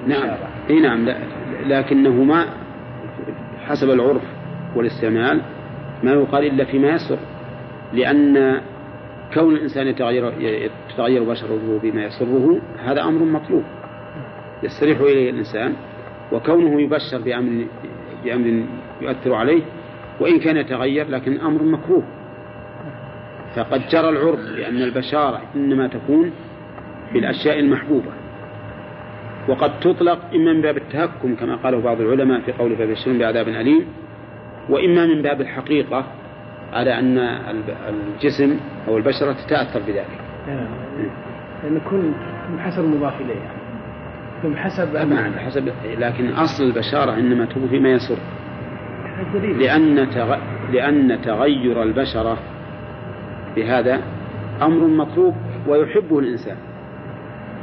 Speaker 2: نعم. إي نعم لا لكنه ما حسب العرف والاستعمال ما يقال إلا فيما يسر لأن كون الإنسان يتغير يتغير بشره بما يسره هذا أمر مطلوب يستريح إليه الإنسان وكونه يبشر بأمر بأمر يؤثر عليه وإن كان يتغير لكن أمر مكروه. فقد جرى العرف بأن البشارة إنما تكون بالأشياء المحبوبة. وقد تطلق إما من باب التهكم كما قاله بعض العلماء في قول فبشرهم بعذاب أليم وإما من باب الحقيقة على أن الجسم أو البشرة تتأثر بذلك.
Speaker 6: نعم. لأن كل حسب المضاف إليه يعني. حسب
Speaker 2: طبعا حسب. لكن أصل البشارة إنما تكون فيما يسر. لأن تغ... لأن تغير البشرة بهذا أمر مطلوب ويحبه الإنسان.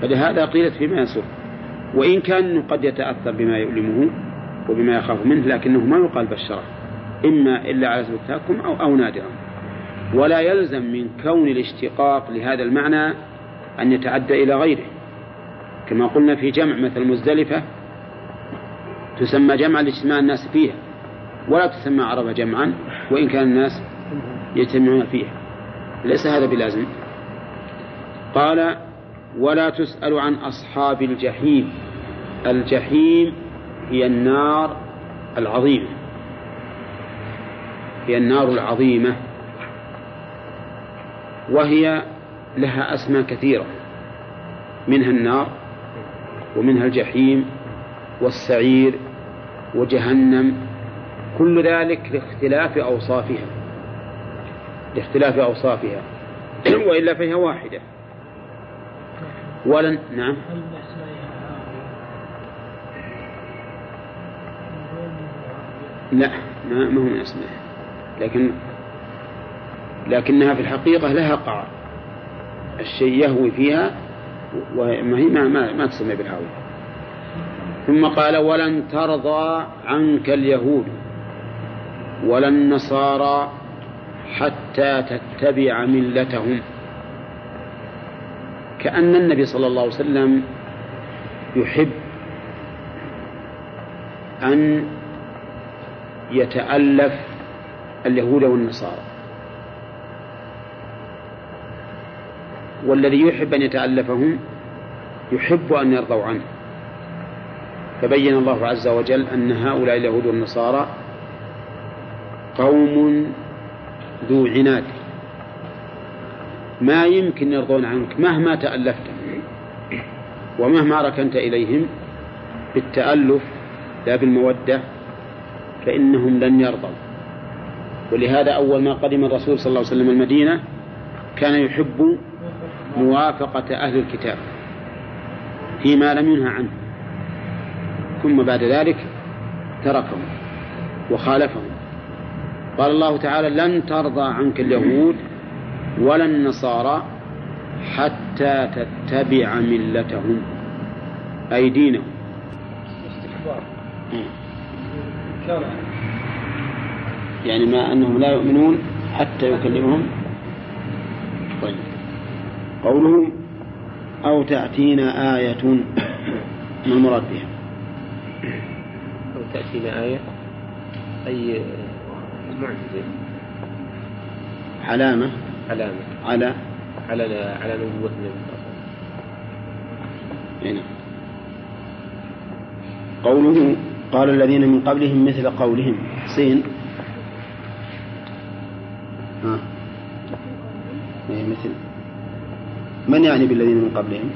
Speaker 2: فلهذا قيلت فيما يسر. وإن كان قد يتأثر بما يؤلمه وبما يخاف منه لكنه ما يقال بشرة إما إلا على سبيل التهكم أو, أو نادرا. ولا يلزم من كون الاشتقاق لهذا المعنى أن يتعدى إلى غيره. كما قلنا في جمع مثل مزدلفة تسمى جمعا لاجتماع الناس فيها ولا تسمى عرفة جمعا وإن كان الناس يجتمعون فيها. ليس هذا بلازم. قال ولا تسأل عن أصحاب الجحيم. الجحيم هي النار العظيمة. هي النار العظيمة. وهي لها أسماء كثيرة. منها النار ومنها الجحيم والسعير وجهنم. كل ذلك لاختلاف أوصافها. لاختلاف أوصافها. وإلا فهي واحدة. ولن نعم؟ لا ما ما هو من أسمائها لكن لكنها في الحقيقة لها قعر الشيء يهوي فيها وما هي ما, ما, ما تسمى بالهاوي ثم قال ولن ترضى عنك اليهود ولا النصارى حتى تتبع ملتهم. كأن النبي صلى الله عليه وسلم يحب أن يتألف اليهود والنصارى. والذي يحب أن يتألفهم يحب أن يرضوا عنه. فبين الله عز وجل أن هؤلاء اليهود والنصارى قوم ذو عناد. ما يمكن يرضون عنك مهما تألفت. ومهما ركنت إليهم بالتألف لا بالمودة فإنهم لن يرضوا. ولهذا أول ما قدم الرسول صلى الله عليه وسلم المدينة كان يحب موافقة أهل الكتاب فيما لم ينهى عنه. ثم بعد ذلك تركهم وخالفهم. قال الله تعالى لن ترضى عنك اليهود ولا النصارى حتى تتبع ملتهم أي دينهم.
Speaker 5: استكبار.
Speaker 2: يعني ما أنهم لا يؤمنون حتى يكلمهم. طيب. قوله أو تأتينا آية ما المراد بها
Speaker 1: أو تأتينا آية؟ أي معجزة؟
Speaker 2: علامة.
Speaker 1: علامة
Speaker 2: على
Speaker 1: على على نبوة النبي صلى الله عليه وسلم.
Speaker 2: هنا قوله قال الذين من قبلهم مثل قولهم. حسين. ها. إيه مثل. من يعني بالذين من قبلهم؟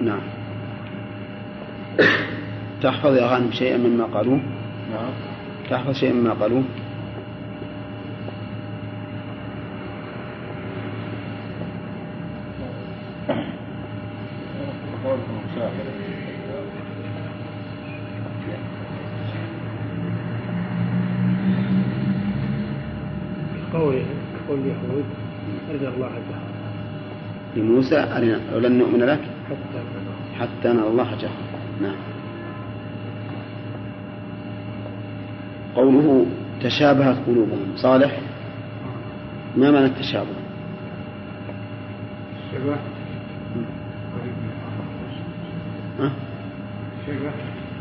Speaker 2: نعم. تحفظ يا غانم شيئا مما قالوه
Speaker 4: نعم.
Speaker 2: تحفظ شيئا مما قالوه
Speaker 6: قول قول اليهود أرجى الله جهرا
Speaker 2: لموسى أرنا ولن نؤمن لك؟
Speaker 6: حتى
Speaker 2: نرى. الله جهرا نعم. قوله تشابهت قلوبهم. صالح؟ ما معنى التشابه؟
Speaker 7: شبه.
Speaker 2: ها؟
Speaker 7: شبه.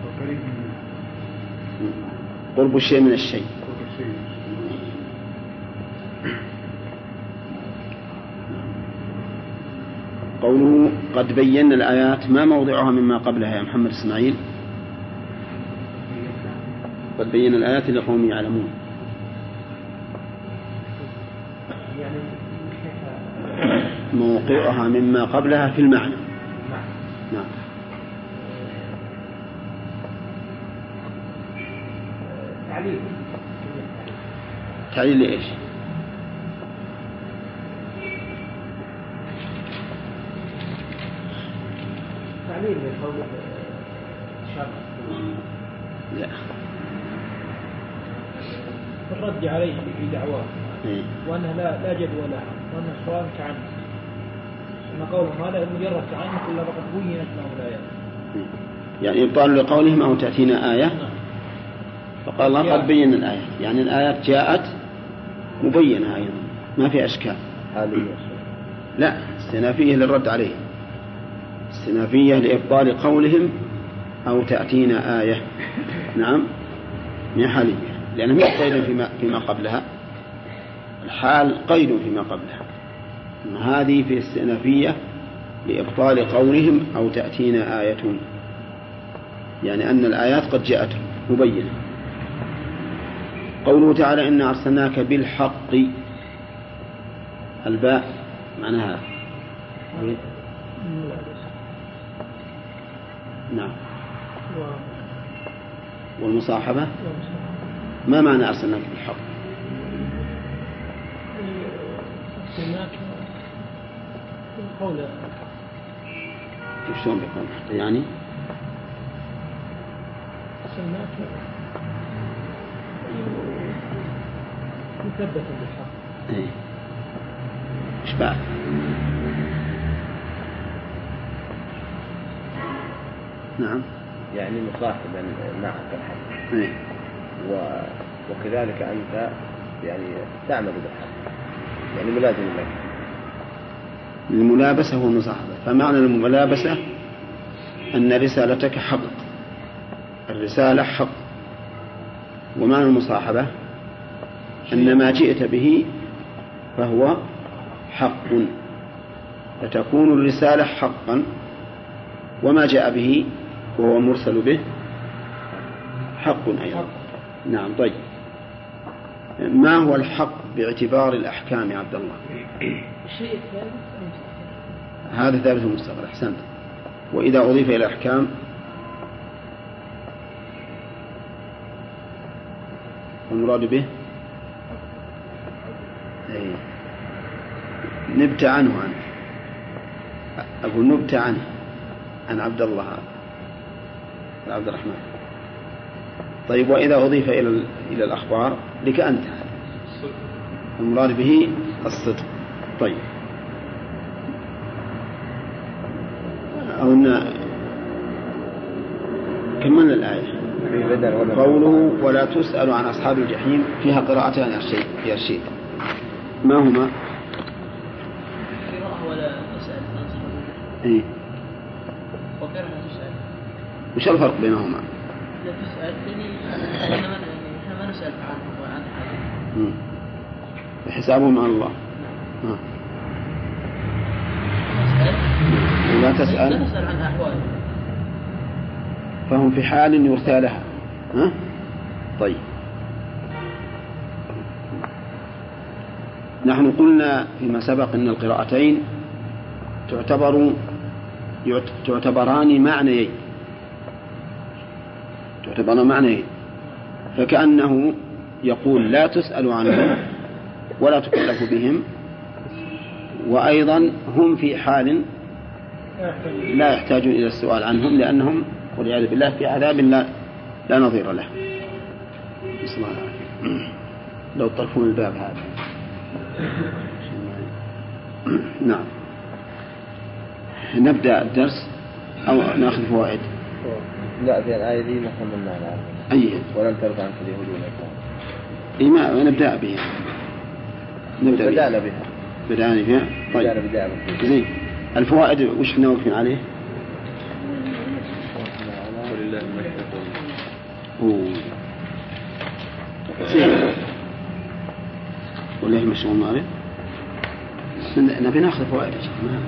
Speaker 7: وقريب من
Speaker 2: قرب الشيء من الشيء. قوله قد بينا الآيات ما موضعها مما قبلها يا محمد إسماعيل. قد بينا الآيات لقوم يعلمون. موقعها مما قبلها في المعنى.
Speaker 3: نعم. تعليل.
Speaker 2: تعليل لإيش؟ لا.
Speaker 5: الرد عليه في دعواه
Speaker 2: إيه.
Speaker 5: وأنها لا لا جدوى لها. وأنها سؤال كعنف أما قولهم هذا مجرد كعنف إلا فقد بينت لهم الآيات.
Speaker 2: يعني إبطال لقولهم أو تأتينا آية
Speaker 5: نعم.
Speaker 2: فقال الله قد بينا الآيات يعني الآيات جاءت مبينة أيضا ما في أشكال.
Speaker 1: حالية.
Speaker 2: لا استنافية للرد عليه. استنافية لإبطال قولهم أو تأتينا آية. نعم. من حالية لأنه مش قيد فيما, فيما قبلها. الحال قيد فيما قبلها. هذه في استئنافية لإبطال قولهم أو تأتينا آية. يعني أن الآيات قد جاءت مبينة. قوله تعالى إنا أرسلناك بالحق. الباء معناها نعم. والمصاحبة؟ ما معنى أرسلناك بالحق؟
Speaker 5: أرسلناك قول
Speaker 2: كيف شلون بيكون الحق يعني؟
Speaker 5: أرسلناك مثبتا بالحق.
Speaker 2: إيه. إيش بعد؟ نعم.
Speaker 1: يعني مصاحبا معك الحق.
Speaker 2: إيه.
Speaker 1: و... وكذلك أنت يعني تعمل بالحق. يعني ملازم لك.
Speaker 2: الملابسة هو المصاحبة فمعنى الملابسة أن رسالتك حق. الرسالة حق. ومعنى المصاحبة أن ما جئت به فهو حق. فتكون الرسالة حقا. وما جاء به وهو مرسل به حق أيضا. نعم طيب. ما هو الحق باعتبار الأحكام يا عبد الله؟
Speaker 5: الشيء
Speaker 2: هذا ثابت المستقبل أحسنت. وإذا أضيف إلى الأحكام؟ والمراد به؟ أي. نبت عنه أنت أقول نبت عنه عن عبد الله هذا. عبد الرحمن. طيب وإذا أضيف إلى إلى الأخبار لك أنت. المراد به الصدق. طيب. أظن كملنا الآية. قوله ولا تسأل عن أصحاب الجحيم فيها قراءتان يا رشيد ما هما؟
Speaker 8: قراءة ولا تسأل عن صحابه
Speaker 2: إيه؟
Speaker 8: تسأل
Speaker 2: وش الفرق بينهما؟
Speaker 8: لا تسأل يعني ما نسأل عنه وعن حاله.
Speaker 2: حسابهم على الله. آه.
Speaker 8: نسأل
Speaker 2: ولا
Speaker 8: لا
Speaker 2: تسأل
Speaker 8: عن أحواله
Speaker 2: فهم في حال يرثى لها. ها؟ طيب. نحن قلنا فيما سبق أن القراءتين تعتبر تعتبران معنيين. تعتبران معنيين فكأنه يقول لا تسأل عنهم ولا تكلف بهم وأيضا هم في حال لا يحتاجون إلى السؤال عنهم لأنهم والعياذ بالله في عذاب لا لا نظير له. نسأل الله العافية. لو طرفون الباب هذا. نعم. نبدأ الدرس أو نأخذ فوائد؟
Speaker 1: لا في الآية دي ما الآن.
Speaker 2: أي.
Speaker 1: ولن ترضى عنك اليهود ولا
Speaker 2: إيه ما نبدأ بها. نبدأ بها.
Speaker 1: بدأنا بها.
Speaker 2: بدأنا
Speaker 1: بدأنا
Speaker 2: طيب
Speaker 1: بداية
Speaker 2: زين. الفوائد وش كنا واقفين عليه؟
Speaker 1: ولله المشرق
Speaker 2: أوه. زين ولا هي مشروع المغرب؟ من- نبي ناخذ فوائد يا شيخ ما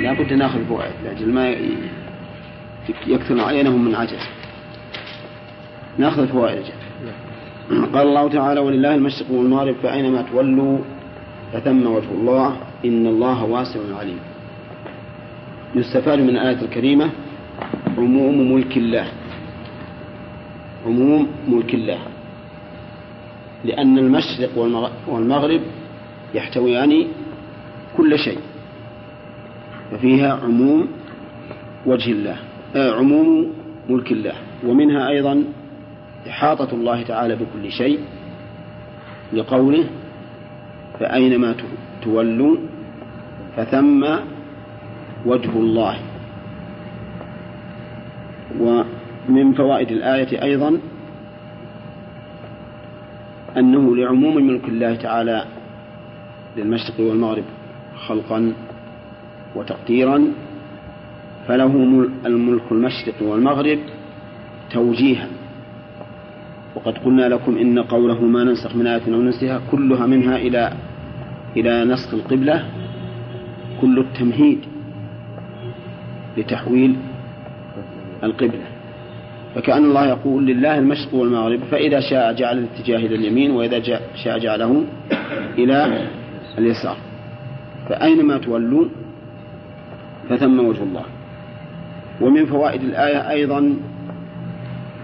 Speaker 2: لابد ناخذ فوائد. لأجل ما يكثر علينا من عجز. ناخذ الفوائد. شيخ قال الله تعالى ولله المشرق والمغرب فأينما تولوا فثم وجه الله إن الله واسع عليم. يستفاد من الآية الكريمة عموم ملك الله. عموم ملك الله. لأن المشرق والمغ- والمغرب يحتويان كل شيء ففيها عموم وجه الله. عموم ملك الله ومنها أيضا إحاطة الله تعالى بكل شيء لقوله فأينما تولوا فثم وجه الله. ومن فوائد الآية أيضا أنه لعموم ملك الله تعالى للمشرق والمغرب خلقا وتقديرا فله مل- الملك المشرق والمغرب توجيها. وقد قلنا لكم إن قوله ما ننسخ من آية أو ننسها كلها منها إلى إلى نسخ القبلة كل التمهيد لتحويل القبلة. فكأن الله يقول لله المشرق والمغرب فإذا شاء جعل الاتجاه إلى اليمين وإذا شاء جعله إلى اليسار. فأينما تولوا فثم وجه الله. ومن فوائد الآية أيضا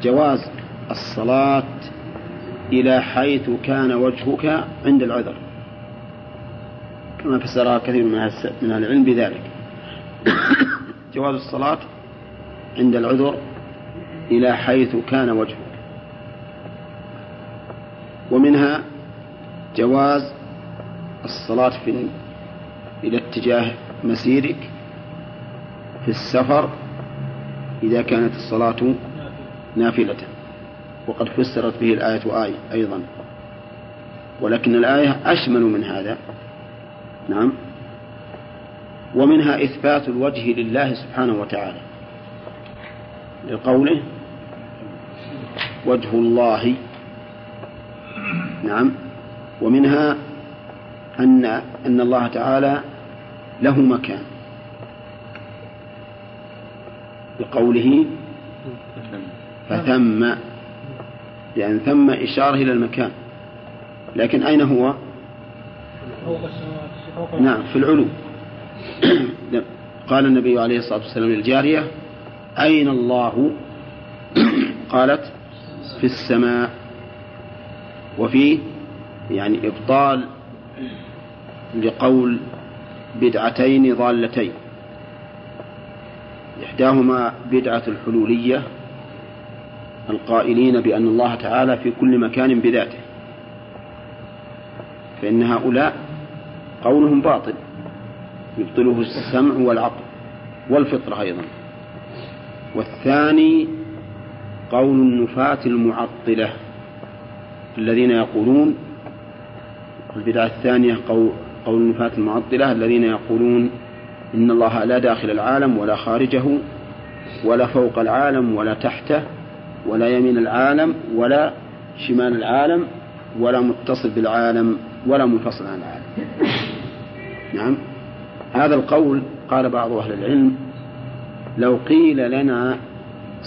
Speaker 2: جواز الصلاة إلى حيث كان وجهك عند العذر. كما فسرها كثير من أهل العلم بذلك. جواز الصلاة عند العذر إلى حيث كان وجهك. ومنها جواز الصلاة في إلى اتجاه مسيرك في السفر إذا كانت الصلاة نافلة. وقد فسرت به الآية آية أيضا. ولكن الآية أشمل من هذا. نعم. ومنها إثبات الوجه لله سبحانه وتعالى. لقوله وجه الله. نعم. ومنها أن أن الله تعالى له مكان. بقوله فثم. لأن يعني ثم إشارة إلى المكان. لكن أين هو؟ نعم في العلو. قال النبي عليه الصلاة والسلام للجارية أين الله؟ قالت في السماء. وفيه يعني إبطال لقول بدعتين ضالتين. إحداهما بدعة الحلولية القائلين بأن الله تعالى في كل مكان بذاته. فإن هؤلاء قولهم باطل يبطله السمع والعقل والفطرة أيضا. والثاني قول النفاة المعطلة الذين يقولون البدعة الثانية قول, النفاة المعطلة الذين يقولون إن الله لا داخل العالم ولا خارجه ولا فوق العالم ولا تحته ولا يمين العالم ولا شمال العالم ولا متصل بالعالم ولا منفصل عن العالم. نعم. هذا القول قال بعض أهل العلم لو قيل لنا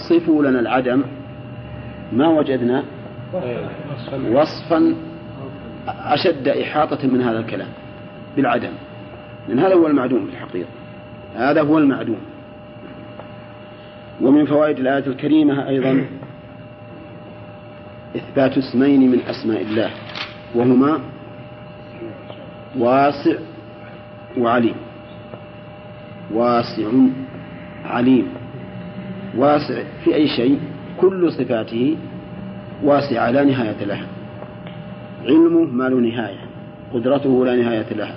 Speaker 2: صفوا لنا العدم ما وجدنا؟ وصفا أشد إحاطة من هذا الكلام بالعدم. لأن هذا هو المعدوم في الحقيقة. هذا هو المعدوم. ومن فوائد الآية الكريمة أيضا إثبات اسمين من أسماء الله وهما واسع وعليم. واسع عليم. واسع في أي شيء؟ كل صفاته واسعة لا نهاية لها. علمه ما له نهاية قدرته لا نهاية لها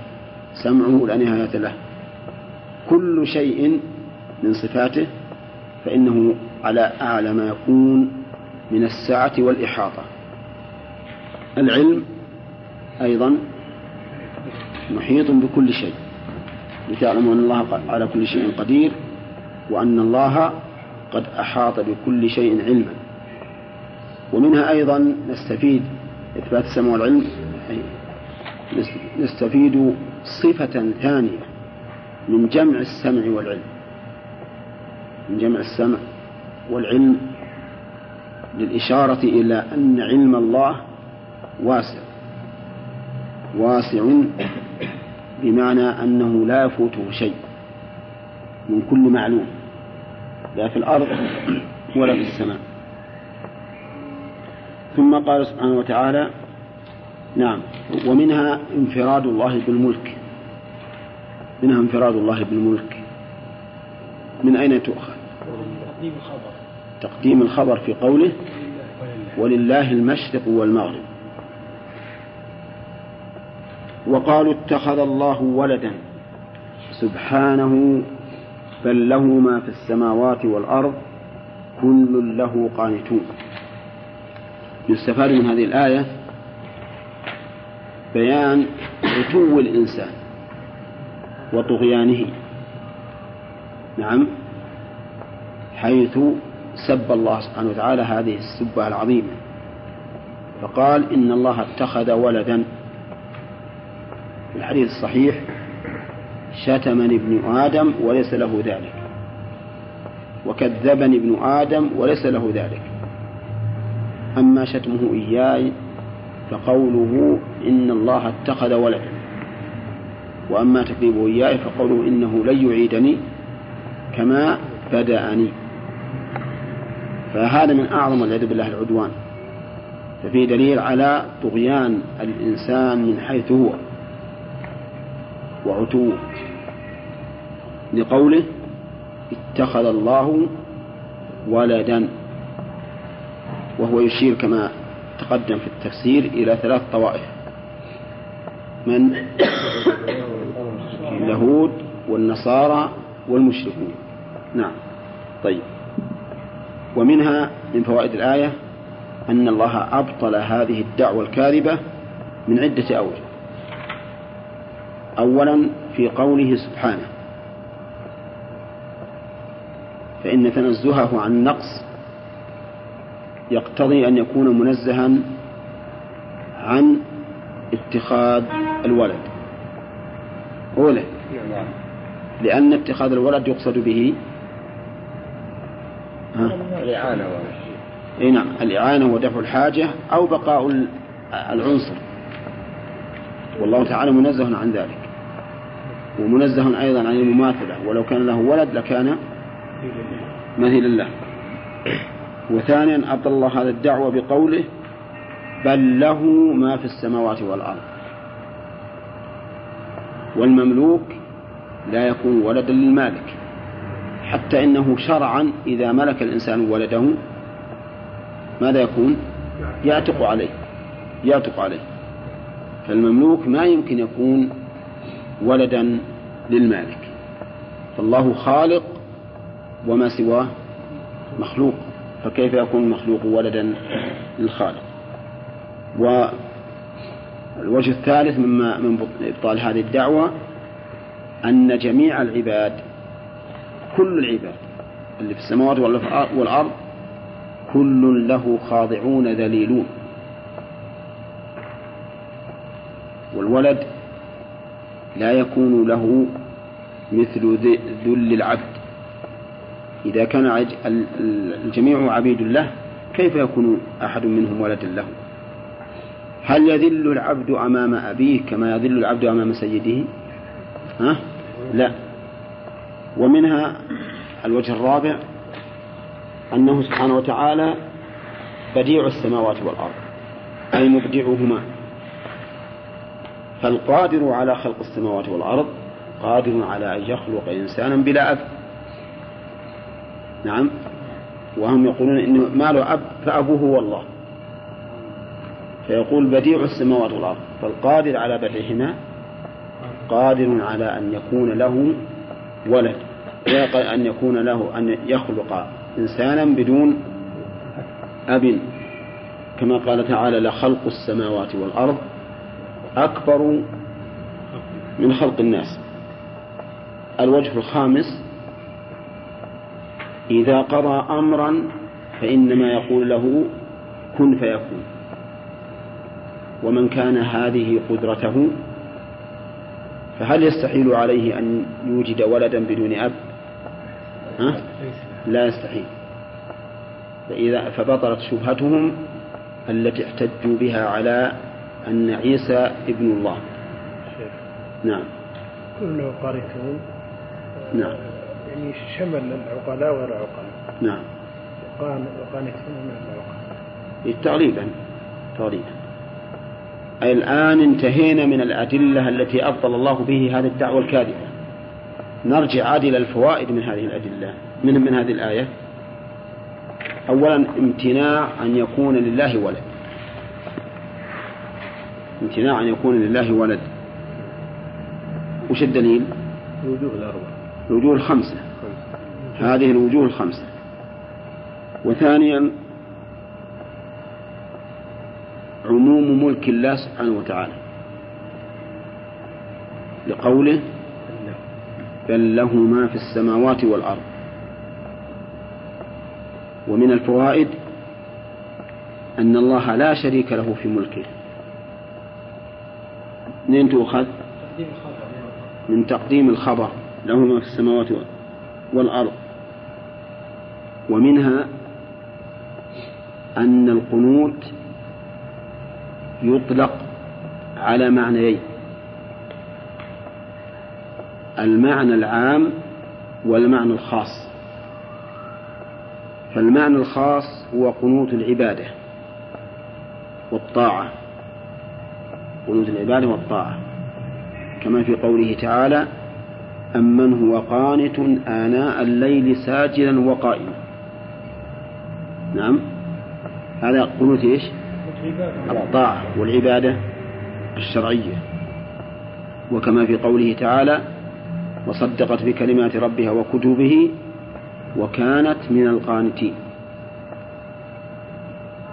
Speaker 2: سمعه لا نهاية له. كل شيء من صفاته فإنه على أعلى ما يكون من السعة والإحاطة. العلم أيضا محيط بكل شيء لتعلموا أن الله على كل شيء قدير وأن الله قد أحاط بكل شيء علما. ومنها أيضا نستفيد إثبات السمع والعلم نستفيد صفة ثانية من جمع السمع والعلم. من جمع السمع والعلم للإشارة إلى أن علم الله واسع. واسع بمعنى أنه لا يفوته شيء من كل معلوم لا في الأرض ولا في السماء. ثم قال سبحانه وتعالى نعم ومنها انفراد الله بالملك. منها انفراد الله بالملك من أين تؤخذ؟
Speaker 5: تقديم الخبر.
Speaker 2: تقديم الخبر في قوله ولله المشرق والمغرب. وقالوا اتخذ الله ولدا سبحانه بل له ما في السماوات والأرض كل له قانتون. يستفاد من هذه الآية بيان عتو الإنسان. وطغيانه. نعم. حيث سب الله سبحانه وتعالى هذه السبة العظيمة. فقال إن الله اتخذ ولدا. في الحديث الصحيح شتمني ابن آدم وليس له ذلك. وكذبني ابن آدم وليس له ذلك. أما شتمه إياي فقوله إن الله اتخذ ولدا. وأما تكذيبه إياي فقوله إنه لن يعيدني كما بدأني. فهذا من أعظم والعياذ بالله العدوان. ففي دليل على طغيان الإنسان من حيث هو وعتوه. لقوله اتخذ الله ولدا وهو يشير كما تقدم في التفسير إلى ثلاث طوائف. من اليهود والنصارى والمشركون. نعم. طيب. ومنها من فوائد الآية أن الله أبطل هذه الدعوة الكاذبة من عدة أوجه. أولا في قوله سبحانه. فإن تنزهه عن نقص يقتضي أن يكون منزها عن اتخاذ الولد. أولا. لأن اتخاذ الولد يقصد به؟
Speaker 1: الإعانة
Speaker 2: إي نعم الإعانة ودفع الحاجة أو بقاء العنصر. والله تعالى منزه عن ذلك. ومنزه أيضا عن المماثلة. ولو كان له ولد لكان مثيلا له وثانيا أبطل الله هذا الدعوة بقوله بل له ما في السماوات والأرض. والمملوك لا يكون ولدا للمالك حتى إنه شرعا إذا ملك الإنسان ولده ماذا يكون؟ يعتق عليه يعتق عليه. فالمملوك ما يمكن يكون ولدا للمالك. فالله خالق وما سواه مخلوق فكيف يكون المخلوق ولدا للخالق؟ والوجه الثالث مما من إبطال هذه الدعوة أن جميع العباد كل العباد اللي في السماوات والأرض كل له خاضعون ذليلون. والولد لا يكون له مثل ذل العبد. إذا كان الجميع عبيد له كيف يكون أحد منهم ولدا له؟ هل يذل العبد أمام أبيه كما يذل العبد أمام سيده؟ ها؟ لا. ومنها الوجه الرابع أنه سبحانه وتعالى بديع السماوات والأرض أي مبدعهما. فالقادر على خلق السماوات والأرض قادر على أن يخلق إنسانا بلا أب. نعم. وهم يقولون إنه ما له أب فأبوه هو الله. فيقول بديع السماوات والأرض فالقادر على بدعهما قادر على أن يكون له ولد أن يكون له أن يخلق إنسانا بدون أب. كما قال تعالى لخلق السماوات والأرض أكبر من خلق الناس. الوجه الخامس إذا قضى أمرا فإنما يقول له كن فيكون. ومن كان هذه قدرته فهل يستحيل عليه أن يوجد ولدا بدون أب؟ ها؟ لا يستحيل. فإذا فبطلت شبهتهم التي احتجوا بها على أن عيسى ابن الله. نعم.
Speaker 6: كله قارئون
Speaker 2: نعم.
Speaker 6: يعني شمل العقلاء وغير العقلاء
Speaker 2: نعم
Speaker 6: وقانتون من العقلاء.
Speaker 2: تقريبا تقريبا. أي الآن انتهينا من الأدلة التي أبطل الله به هذه الدعوة الكاذبة. نرجع عاد إلى الفوائد من هذه الأدلة من من هذه الآية. أولا امتناع أن يكون لله ولد. امتناع أن يكون لله ولد. وش الدليل؟
Speaker 1: الوجوه الأربعة.
Speaker 2: الوجوه الخمسة. هذه الوجوه الخمسة. وثانيا عموم ملك الله سبحانه وتعالى. لقوله بل له ما في السماوات والأرض. ومن الفوائد أن الله لا شريك له في ملكه. منين تؤخذ؟ من تقديم الخبر. له ما في السماوات والأرض. ومنها أن القنوت يطلق على معنيين. المعنى العام والمعنى الخاص. فالمعنى الخاص هو قنوت العبادة والطاعة. قنوت العبادة والطاعة. كما في قوله تعالى أمن هو قانت آناء الليل ساجدا وقائما نعم. هذا قنوت إيش؟ الطاعة والعبادة الشرعية. وكما في قوله تعالى وصدقت بكلمات ربها وكتبه وكانت من القانتين.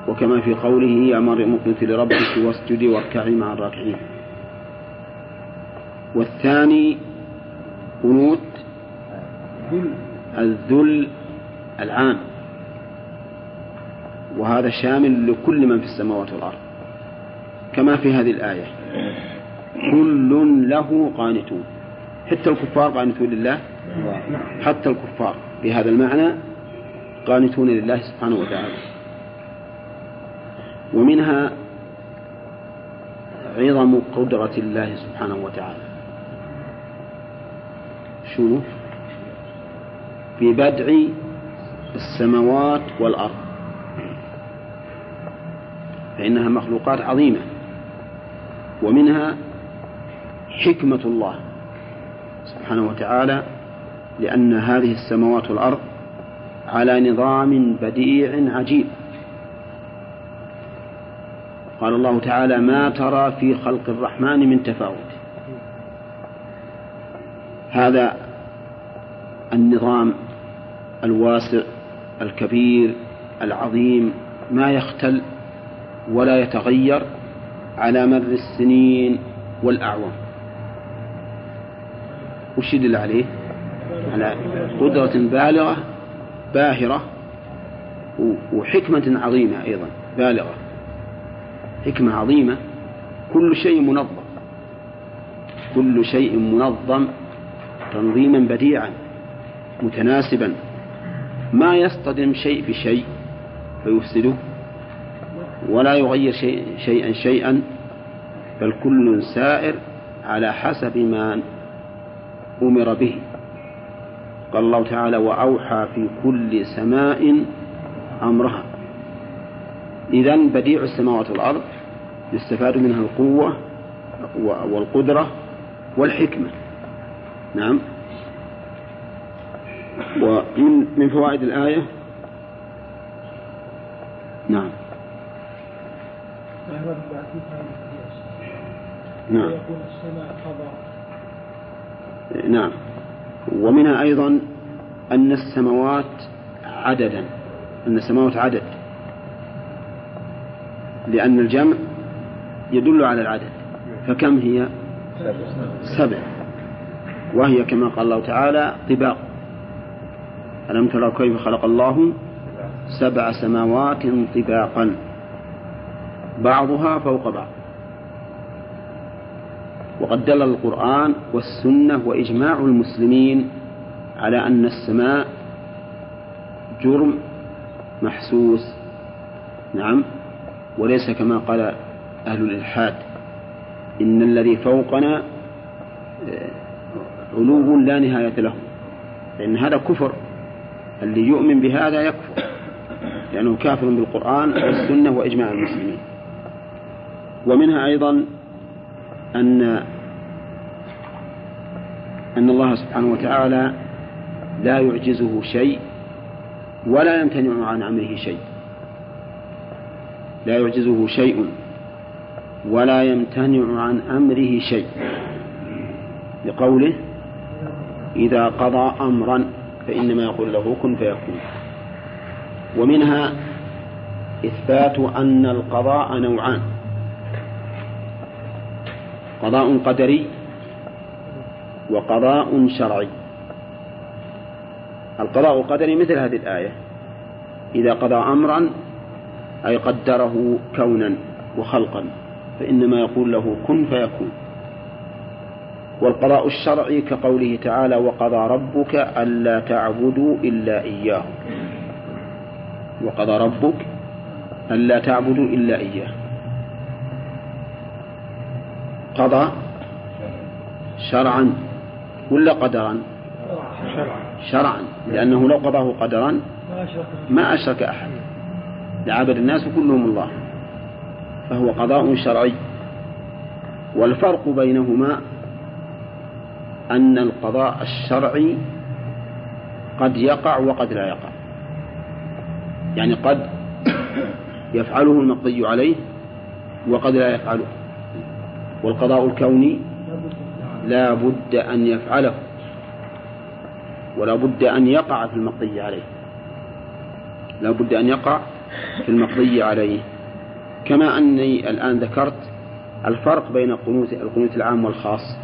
Speaker 2: وكما في قوله يا مريم اقنتي لربك واسجدي واركعي مع الراكعين. والثاني قنوت الذل العام. وهذا شامل لكل من في السماوات والأرض. كما في هذه الآية. كل له قانتون. حتى الكفار قانتون لله؟ حتى الكفار. بهذا المعنى قانتون لله سبحانه وتعالى. ومنها عظم قدرة الله سبحانه وتعالى. شنو؟ في بدع السماوات والأرض. فإنها مخلوقات عظيمة. ومنها حكمة الله سبحانه وتعالى لأن هذه السماوات والأرض على نظام بديع عجيب. قال الله تعالى ما ترى في خلق الرحمن من تفاوت. هذا النظام الواسع الكبير العظيم ما يختل ولا يتغير على مر السنين والأعوام. وش يدل عليه؟ على قدرة بالغة باهرة وحكمة عظيمة أيضا بالغة. حكمة عظيمة كل شيء منظم. كل شيء منظم تنظيما بديعا متناسبا. ما يصطدم شيء بشيء فيفسده. ولا يغير شيء شيئا شيئا بل كل سائر على حسب ما أمر به. قال الله تعالى وأوحى في كل سماء أمرها. إذا بديع السماوات والأرض يستفاد منها القوة والقدرة والحكمة. نعم. ومن من فوائد الآية؟ نعم. نعم.
Speaker 5: يكون السماء خضراء
Speaker 2: نعم. ومنها أيضا أن السماوات عددا. أن السماوات عدد. لأن الجمع يدل على العدد. فكم هي؟ سبع. وهي كما قال الله تعالى طباق. ألم تروا كيف خلق الله؟ سبع سماوات طباقا. بعضها فوق بعض. وقد دل القرآن والسنة وإجماع المسلمين على أن السماء جرم محسوس. نعم. وليس كما قال أهل الإلحاد. إن الذي فوقنا آه، علو لا نهاية له. لأن هذا كفر. اللي يؤمن بهذا يكفر. لأنه كافر بالقرآن والسنة وإجماع المسلمين. ومنها أيضا أن أن الله سبحانه وتعالى لا يعجزه شيء ولا يمتنع عن أمره شيء. لا يعجزه شيء ولا يمتنع عن أمره شيء. لقوله إذا قضى أمرا فإنما يقول له كن فيكون. ومنها إثبات أن القضاء نوعان. قضاء قدري وقضاء شرعي. القضاء القدري مثل هذه الآية. إذا قضى أمرا أي قدره كونا وخلقا فإنما يقول له كن فيكون. والقضاء الشرعي كقوله تعالى وقضى ربك ألا تعبدوا إلا إياه. وقضى ربك ألا تعبدوا إلا إياه. قضى شرعا ولا قدرا؟ شرعا لأنه لو قضاه قدرا
Speaker 5: ما أشرك
Speaker 2: أحد. لعبد الناس كلهم الله فهو قضاء شرعي. والفرق بينهما أن القضاء الشرعي قد يقع وقد لا يقع. يعني قد يفعله المقضي عليه وقد لا يفعله. والقضاء الكوني لا بد أن يفعله ولا بد أن يقع في المقضي عليه. لا بد أن يقع في المقضي عليه. كما أني الآن ذكرت الفرق بين القنوت القنوت العام والخاص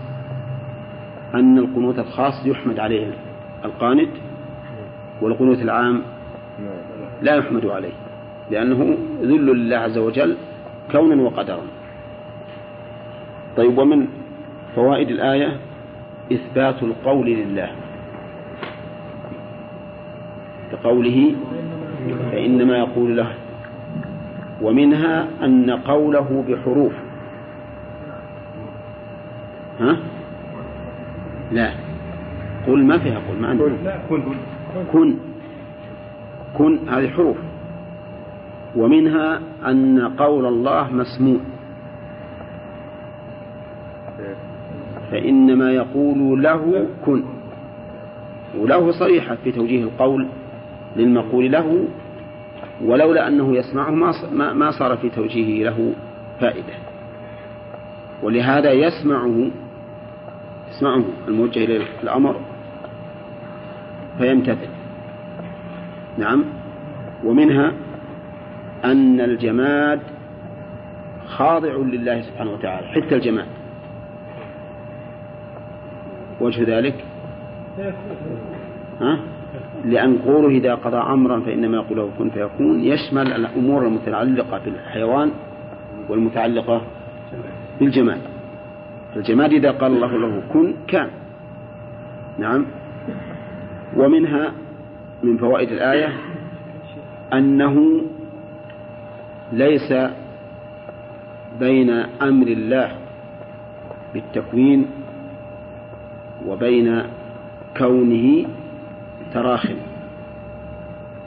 Speaker 2: أن القنوت الخاص يحمد عليه القانت والقنوت العام لا يحمد عليه لأنه ذل لله عز وجل كونا وقدرا. طيب ومن فوائد الآية إثبات القول لله. كقوله فإنما يقول له ومنها أن قوله بحروف. ها؟ لا. قل ما فيها قل ما عندنا
Speaker 9: كن.
Speaker 2: كن. كن هذه حروف. ومنها أن قول الله مسموع. فإنما يقول له كن. وله صريحة في توجيه القول للمقول له ولولا أنه يسمعه ما صار في توجيهه له فائدة. ولهذا يسمعه يسمعه الموجه إليه الأمر فيمتثل. نعم. ومنها أن الجماد خاضع لله سبحانه وتعالى حتى الجماد. وجه ذلك؟ ها؟ لأن قوله إذا قضى أمرا فإنما يقول له كن فيكون يشمل الأمور المتعلقة بالحيوان والمتعلقة بالجماد. الجماد إذا قال الله له كن كان. نعم. ومنها من فوائد الآية أنه ليس بين أمر الله بالتكوين وبين كونه تراخ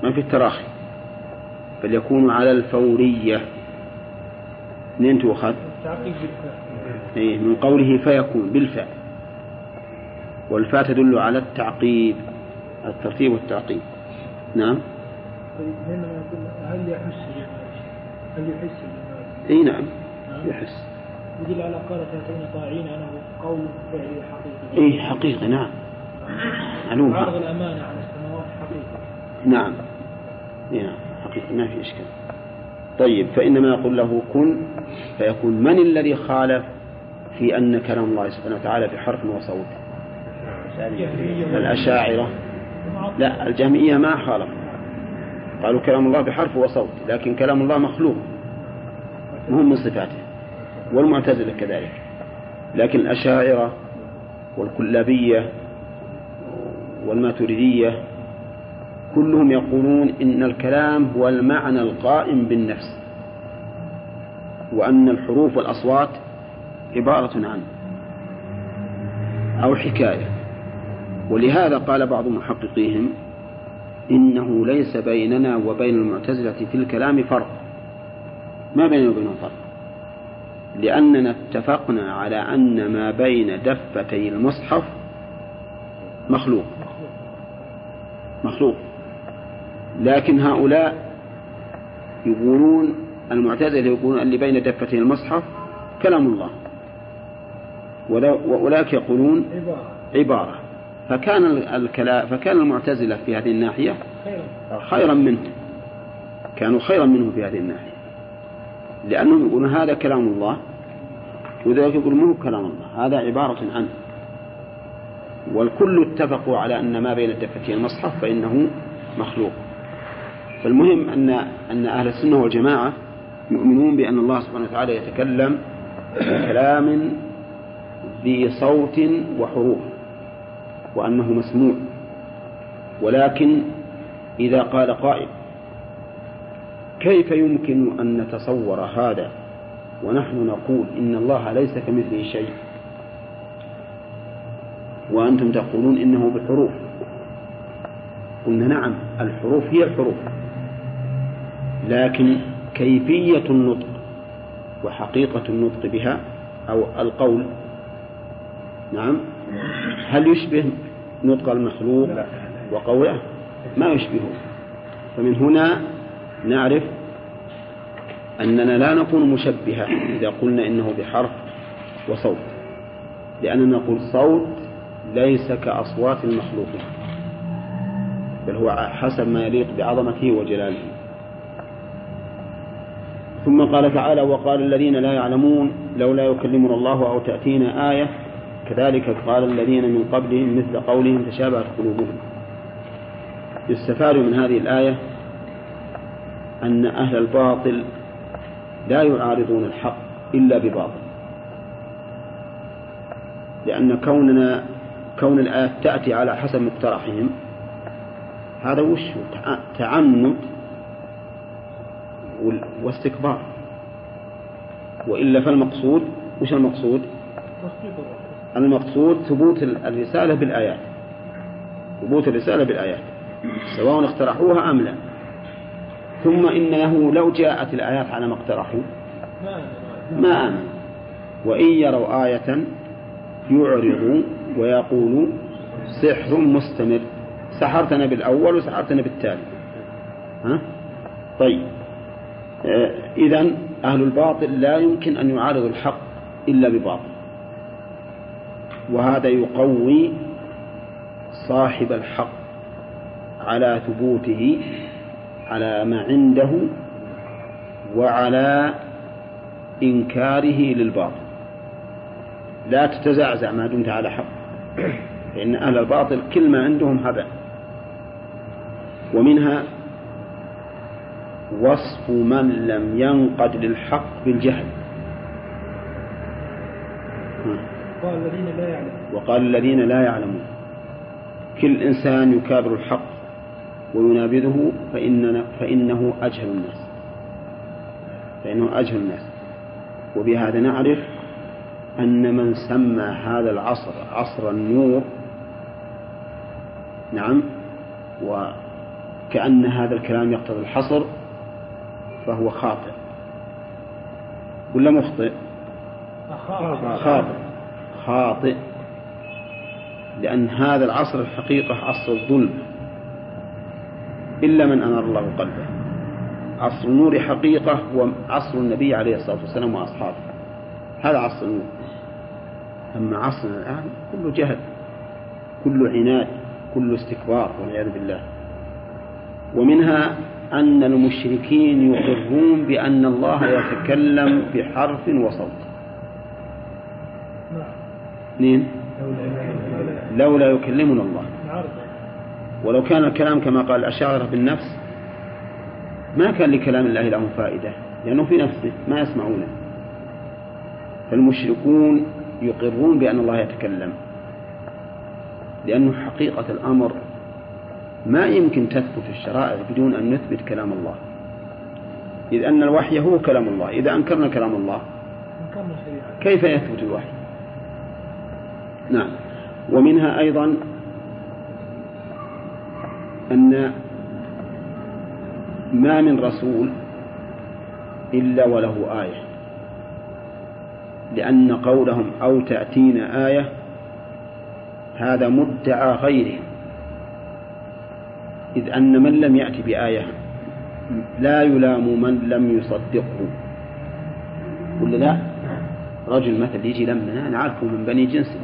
Speaker 2: ما في التراخي. بل يكون على الفورية. منين تؤخذ؟ إيه من قوله فيكون بالفعل. والفاء تدل على التعقيب الترتيب والتعقيب. نعم.
Speaker 5: هل يحس؟ هل يحس؟
Speaker 2: إي نعم يحس.
Speaker 5: يدل على قال تكون طاعين انه قول فعلي حقيقي.
Speaker 2: اي حقيقة نعم. معلوم.
Speaker 5: عرض الأمانة على السماوات حقيقي.
Speaker 2: نعم. نعم حقيقة ما في إشكال. طيب فإنما يقول له كن فيكون من الذي خالف في أن كلام الله سبحانه وتعالى بحرف وصوت؟ الأشاعرة. لا الجهمية ما خالف. قالوا كلام الله بحرف وصوت لكن كلام الله مخلوق مهم من صفاته. والمعتزلة كذلك. لكن الأشاعرة والكلابية والماتريدية كلهم يقولون إن الكلام هو المعنى القائم بالنفس وأن الحروف والأصوات عبارة عنه أو حكاية. ولهذا قال بعض محققيهم إنه ليس بيننا وبين المعتزلة في الكلام فرق. ما بيننا وبينهم فرق؟ لأننا اتفقنا على أن ما بين دفتي المصحف مخلوق. مخلوق. لكن هؤلاء يقولون المعتزلة يقولون اللي بين دفتي المصحف كلام الله. وأولئك يقولون عبارة. فكان الكلام فكان المعتزلة في هذه الناحية
Speaker 5: خيرا
Speaker 2: منه. كانوا خيرا منه في هذه الناحية. لأنهم يقولون هذا كلام الله. وذلك يقول مو كلام الله هذا عبارة عنه والكل اتفقوا على أن ما بين الدفتين المصحف فإنه مخلوق. فالمهم أن أن أهل السنة والجماعة يؤمنون بأن الله سبحانه وتعالى يتكلم بكلام ذي صوت وحروف وأنه مسموع. ولكن إذا قال قائل كيف يمكن أن نتصور هذا؟ ونحن نقول إن الله ليس كمثله شيء. وأنتم تقولون إنه بحروف. قلنا نعم الحروف هي الحروف لكن كيفية النطق وحقيقة النطق بها أو القول نعم هل يشبه نطق المخلوق وقوله؟ ما يشبهه. فمن هنا نعرف أننا لا نكون مشبهة إذا قلنا إنه بحرف وصوت لأننا نقول صوت ليس كأصوات المخلوقين بل هو حسب ما يليق بعظمته وجلاله. ثم قال تعالى وقال الذين لا يعلمون لولا يكلمنا الله أو تأتينا آية كذلك قال الذين من قبلهم مثل قولهم تشابهت قلوبهم. يستفاد من هذه الآية أن أهل الباطل لا يعارضون الحق إلا بباطل. لأن كوننا كون الآيات تأتي على حسب مقترحهم هذا وش؟ تعنت واستكبار. وإلا فالمقصود وش المقصود؟ المقصود ثبوت الرسالة بالآيات. ثبوت الرسالة بالآيات سواء اقترحوها أم لا. ثم إنه لو جاءت الآيات على ما اقترحوا. ما آمن. وإن يروا آية يعرضوا ويقولوا سحر مستمر. سحرتنا بالأول وسحرتنا بالتالي ها؟ طيب. آه إذا أهل الباطل لا يمكن أن يعارضوا الحق إلا بباطل. وهذا يقوي صاحب الحق على ثبوته على ما عنده وعلى إنكاره للباطل. لا تتزعزع ما دمت على حق. فإن أهل الباطل كل ما عندهم هذا. ومنها وصف من لم ينقد للحق بالجهل.
Speaker 5: قال الذين لا يعلمون.
Speaker 2: وقال الذين لا يعلمون. كل إنسان يكابر الحق. وينابذه فإننا فإنه أجهل الناس. فإنه أجهل الناس. وبهذا نعرف أن من سمى هذا العصر عصر النور نعم وكأن هذا الكلام يقتضي الحصر فهو خاطئ. ولا مخطئ؟ خاطئ. خاطئ. لأن هذا العصر الحقيقة عصر الظلم. إلا من أنار الله قلبه عصر النور حقيقة هو عصر النبي عليه الصلاة والسلام وأصحابه. هذا عصر النور. أما عصرنا الآن كله جهل كله عناد كله استكبار والعياذ بالله. ومنها أن المشركين يقرون بأن الله يتكلم بحرف وصوت. اثنين لولا يكلمنا الله. ولو كان الكلام كما قال الأشاعرة بالنفس ما كان لكلام الله له فائدة لأنه في نفسه ما يسمعونه. فالمشركون يقرون بأن الله يتكلم لأنه حقيقة الأمر ما يمكن تثبت الشرائع بدون أن نثبت كلام الله. إذ أن الوحي هو كلام الله إذا أنكرنا كلام الله كيف يثبت الوحي؟ نعم. ومنها أيضا أن ما من رسول إلا وله آية لأن قولهم أو تأتينا آية هذا مدعى غيرهم إذ أن من لم يأتي بآية لا يلام من لم يصدقه. ولا لا؟ رجل مثل يجي لمنا نعرفه من بني جنسنا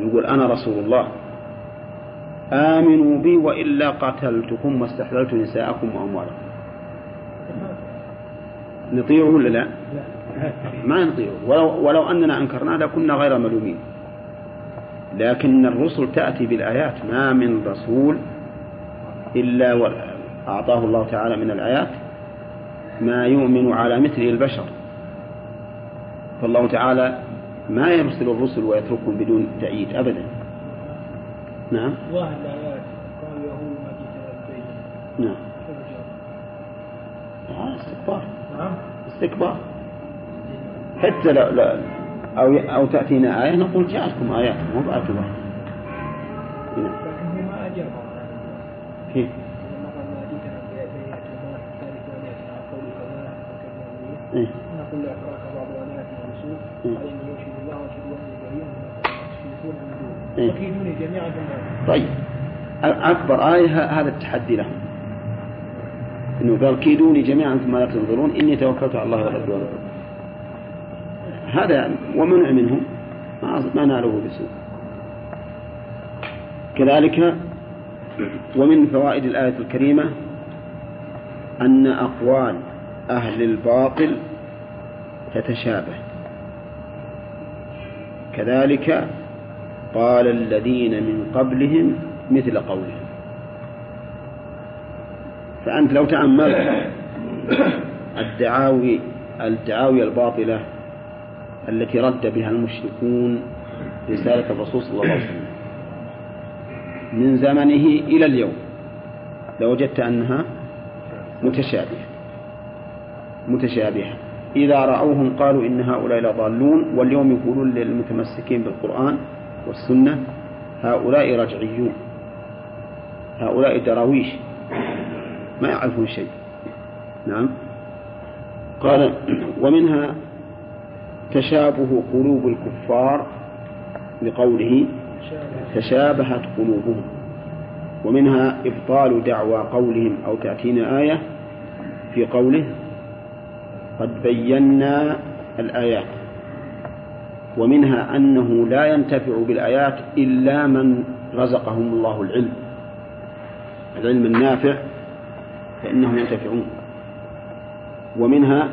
Speaker 2: يقول أنا رسول الله. آمنوا بي وإلا قتلتكم واستحللت نساءكم وأموالكم. نطيعه ولا لا؟ ما نطيعه ولو, ولو أننا أنكرنا لكنا غير ملومين. لكن الرسل تأتي بالآيات. ما من رسول إلا أعطاه الله تعالى من الآيات. ما يؤمن على مثله البشر. فالله تعالى ما يرسل الرسل ويتركهم بدون تأييد أبدا. نعم.
Speaker 5: واحد الآيات قال يهود ما جئت البيت.
Speaker 2: نعم. هذا استكبار.
Speaker 5: نعم.
Speaker 2: استكبار. حتى لو, لو أو أو تأتينا آية نقول جاءتكم آيات مو بآية واحدة نعم.
Speaker 5: لكن ما أجاب.
Speaker 2: كيف؟
Speaker 5: لما قال ما جئتنا بآيات وما ذلك آلهتنا على قول كذا فكذبوا
Speaker 2: إيه.
Speaker 5: نقول لأفراك بعض آلهتنا رسول
Speaker 2: إيه.
Speaker 5: قال إني يشهد الله وأشهد أني بريء مما تشركون
Speaker 2: إيه.
Speaker 5: جميعا
Speaker 2: طيب. أكبر آية هذا التحدي لهم. إنه قال كيدوني جميعا ثم لا تنظرون إني توكلت على الله أدري هذا ومنع منه ما ما ناله بسوء. كذلك ومن فوائد الآية الكريمة أن أقوال أهل الباطل تتشابه. كذلك قال الذين من قبلهم مثل قولهم فأنت لو تأملت الدعاوي الدعاوي الباطلة التي رد بها المشركون رسالة الرسول صلى الله عليه وسلم من زمنه إلى اليوم لوجدت أنها متشابهة. متشابهة. إذا رأوهم قالوا إن هؤلاء لضالون واليوم يقولون للمتمسكين بالقرآن والسنة هؤلاء رجعيون هؤلاء دراويش ما يعرفون شيء. نعم. قال ومنها تشابه قلوب الكفار لقوله تشابهت قلوبهم. ومنها إبطال دعوى قولهم أو تأتينا آية في قوله قد بينا الآيات. ومنها أنه لا ينتفع بالآيات إلا من رزقهم الله العلم. العلم النافع فإنهم ينتفعون. ومنها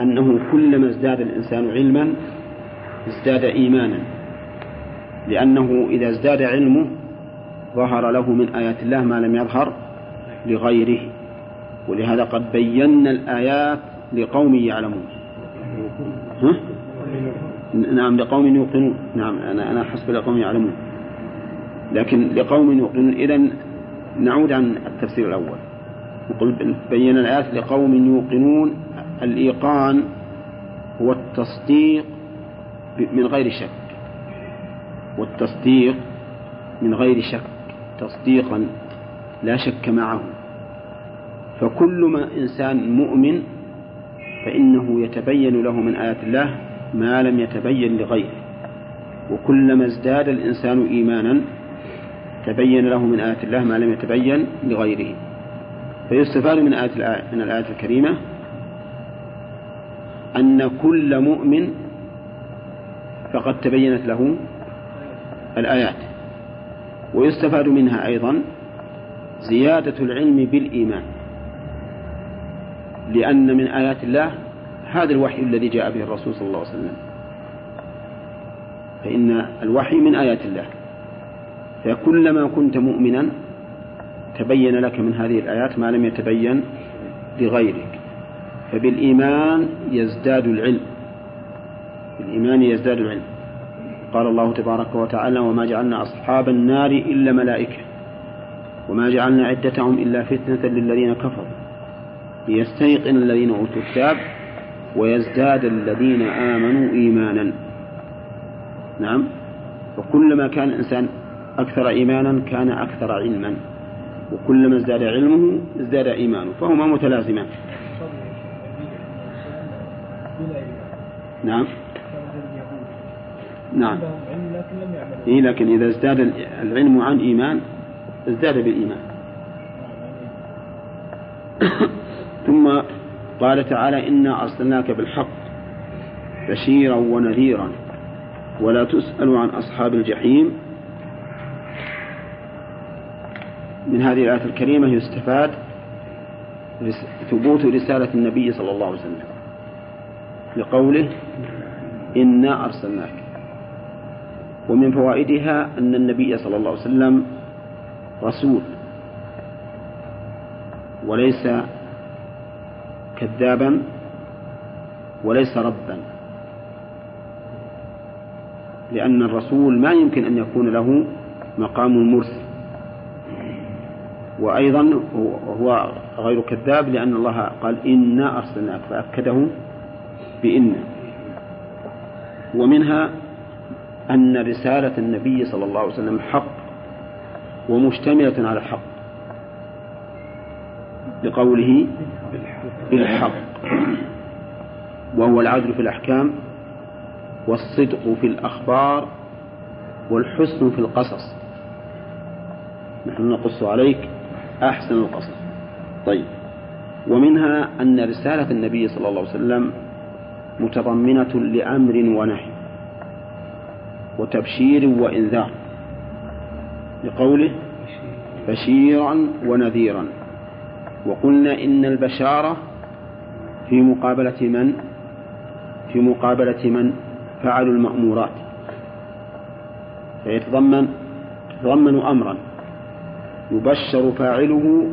Speaker 2: أنه كلما ازداد الإنسان علما ازداد إيمانا لأنه إذا ازداد علمه ظهر له من آيات الله ما لم يظهر لغيره. ولهذا قد بينا الآيات لقوم يعلمون. ها؟ نعم لقوم يوقنون. نعم أنا أنا حسب لقوم يعلمون. لكن لقوم يوقنون. إذا نعود عن التفسير الأول. نقول بينا الآيات لقوم يوقنون. الإيقان هو التصديق من غير شك. والتصديق من غير شك. تصديقا لا شك معه. فكل ما إنسان مؤمن فإنه يتبين له من آيات الله ما لم يتبين لغيره. وكلما ازداد الإنسان إيمانا تبين له من آيات الله ما لم يتبين لغيره. فيستفاد من آية من الآية الكريمة أن كل مؤمن فقد تبينت له الآيات. ويستفاد منها أيضا زيادة العلم بالإيمان. لأن من آيات الله هذا الوحي الذي جاء به الرسول صلى الله عليه وسلم. فإن الوحي من آيات الله. فكلما كنت مؤمنا تبين لك من هذه الآيات ما لم يتبين لغيرك. فبالإيمان يزداد العلم. بالإيمان يزداد العلم. قال الله تبارك وتعالى وما جعلنا أصحاب النار إلا ملائكة. وما جعلنا عدتهم إلا فتنة للذين كفروا. ليستيقن الذين أوتوا الكتاب ويزداد الذين آمنوا إيمانا. نعم. وكلما كان الإنسان أكثر إيمانا كان أكثر علما. وكلما ازداد علمه ازداد إيمانه فهما متلازمان. نعم. نعم. إيه لكن إذا ازداد العلم عن إيمان ازداد بالإيمان. ثم قال تعالى إنا أرسلناك بالحق بشيرا ونذيرا ولا تسأل عن أصحاب الجحيم. من هذه الآية الكريمة يستفاد ثبوت رسالة النبي صلى الله عليه وسلم لقوله إنا أرسلناك. ومن فوائدها أن النبي صلى الله عليه وسلم رسول وليس كذابا وليس ربا. لأن الرسول ما يمكن أن يكون له مقام المرسل وأيضا هو غير كذاب لأن الله قال إنا أرسلناك فأكده بإن. ومنها أن رسالة النبي صلى الله عليه وسلم حق ومشتملة على الحق. لقوله بالحق. وهو العدل في الأحكام والصدق في الأخبار والحسن في القصص. نحن نقص عليك أحسن القصص. طيب. ومنها أن رسالة النبي صلى الله عليه وسلم متضمنة لأمر ونهي وتبشير وإنذار. لقوله بشيرا ونذيرا. وقلنا إن البشارة في مقابلة من؟ في مقابلة من؟ فعلوا المأمورات. فيتضمن يتضمن أمرا. يبشر فاعله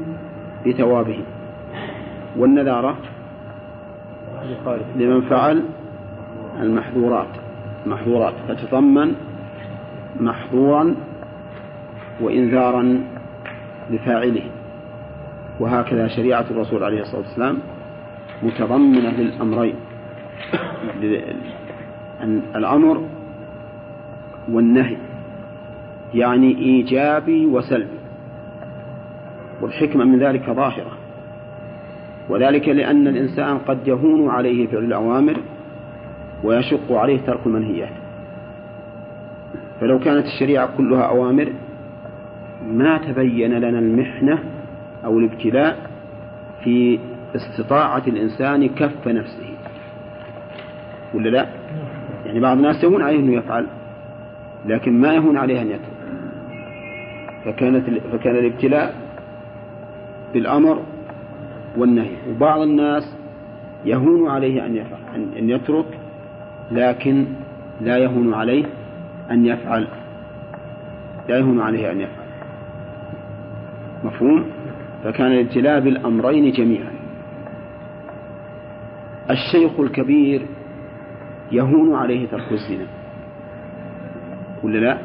Speaker 2: بثوابه والنذارة؟ لمن فعل المحظورات. محظورات. فتضمن محظورا وإنذارا لفاعله. وهكذا شريعة الرسول عليه الصلاة والسلام متضمنة للأمرين. الأمر والنهي يعني إيجابي وسلبي. والحكمة من ذلك ظاهرة. وذلك لأن الإنسان قد يهون عليه فعل الأوامر ويشق عليه ترك المنهيات. فلو كانت الشريعة كلها أوامر ما تبين لنا المحنة أو الابتلاء في استطاعة الإنسان كف نفسه. ولا لا؟ يعني بعض الناس يهون عليه أنه يفعل لكن ما يهون عليه أن يترك. فكانت فكان الابتلاء بالأمر والنهي. وبعض الناس يهون عليه أن يفعل أن يترك لكن لا يهون عليه أن يفعل. لا يهون عليه أن يفعل. مفهوم؟ فكان الابتلاء بالأمرين جميعا. الشيخ الكبير يهون عليه ترك الزنا. ولا لا؟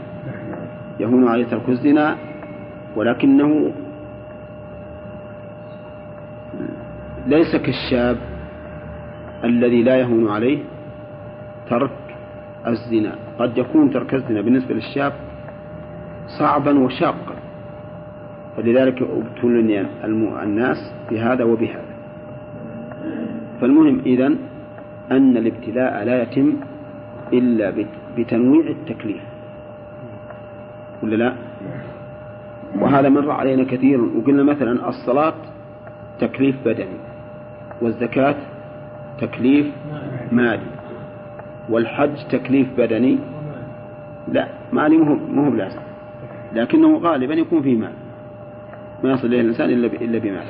Speaker 2: يهون عليه ترك الزنا ولكنه ليس كالشاب الذي لا يهون عليه ترك الزنا. قد يكون ترك الزنا بالنسبة للشاب صعبا وشاقا. فلذلك ابتلي الناس بهذا وبهذا. فالمهم إذن أن الابتلاء لا يتم إلا بتنويع التكليف. ولا لا؟ وهذا مر علينا كثير. وقلنا مثلا الصلاة تكليف بدني والزكاة تكليف مالي والحج تكليف بدني لا مالي مو بلازم. لكنه غالبا يكون فيه مال. ما يصل إليه الإنسان إلا إلا بمال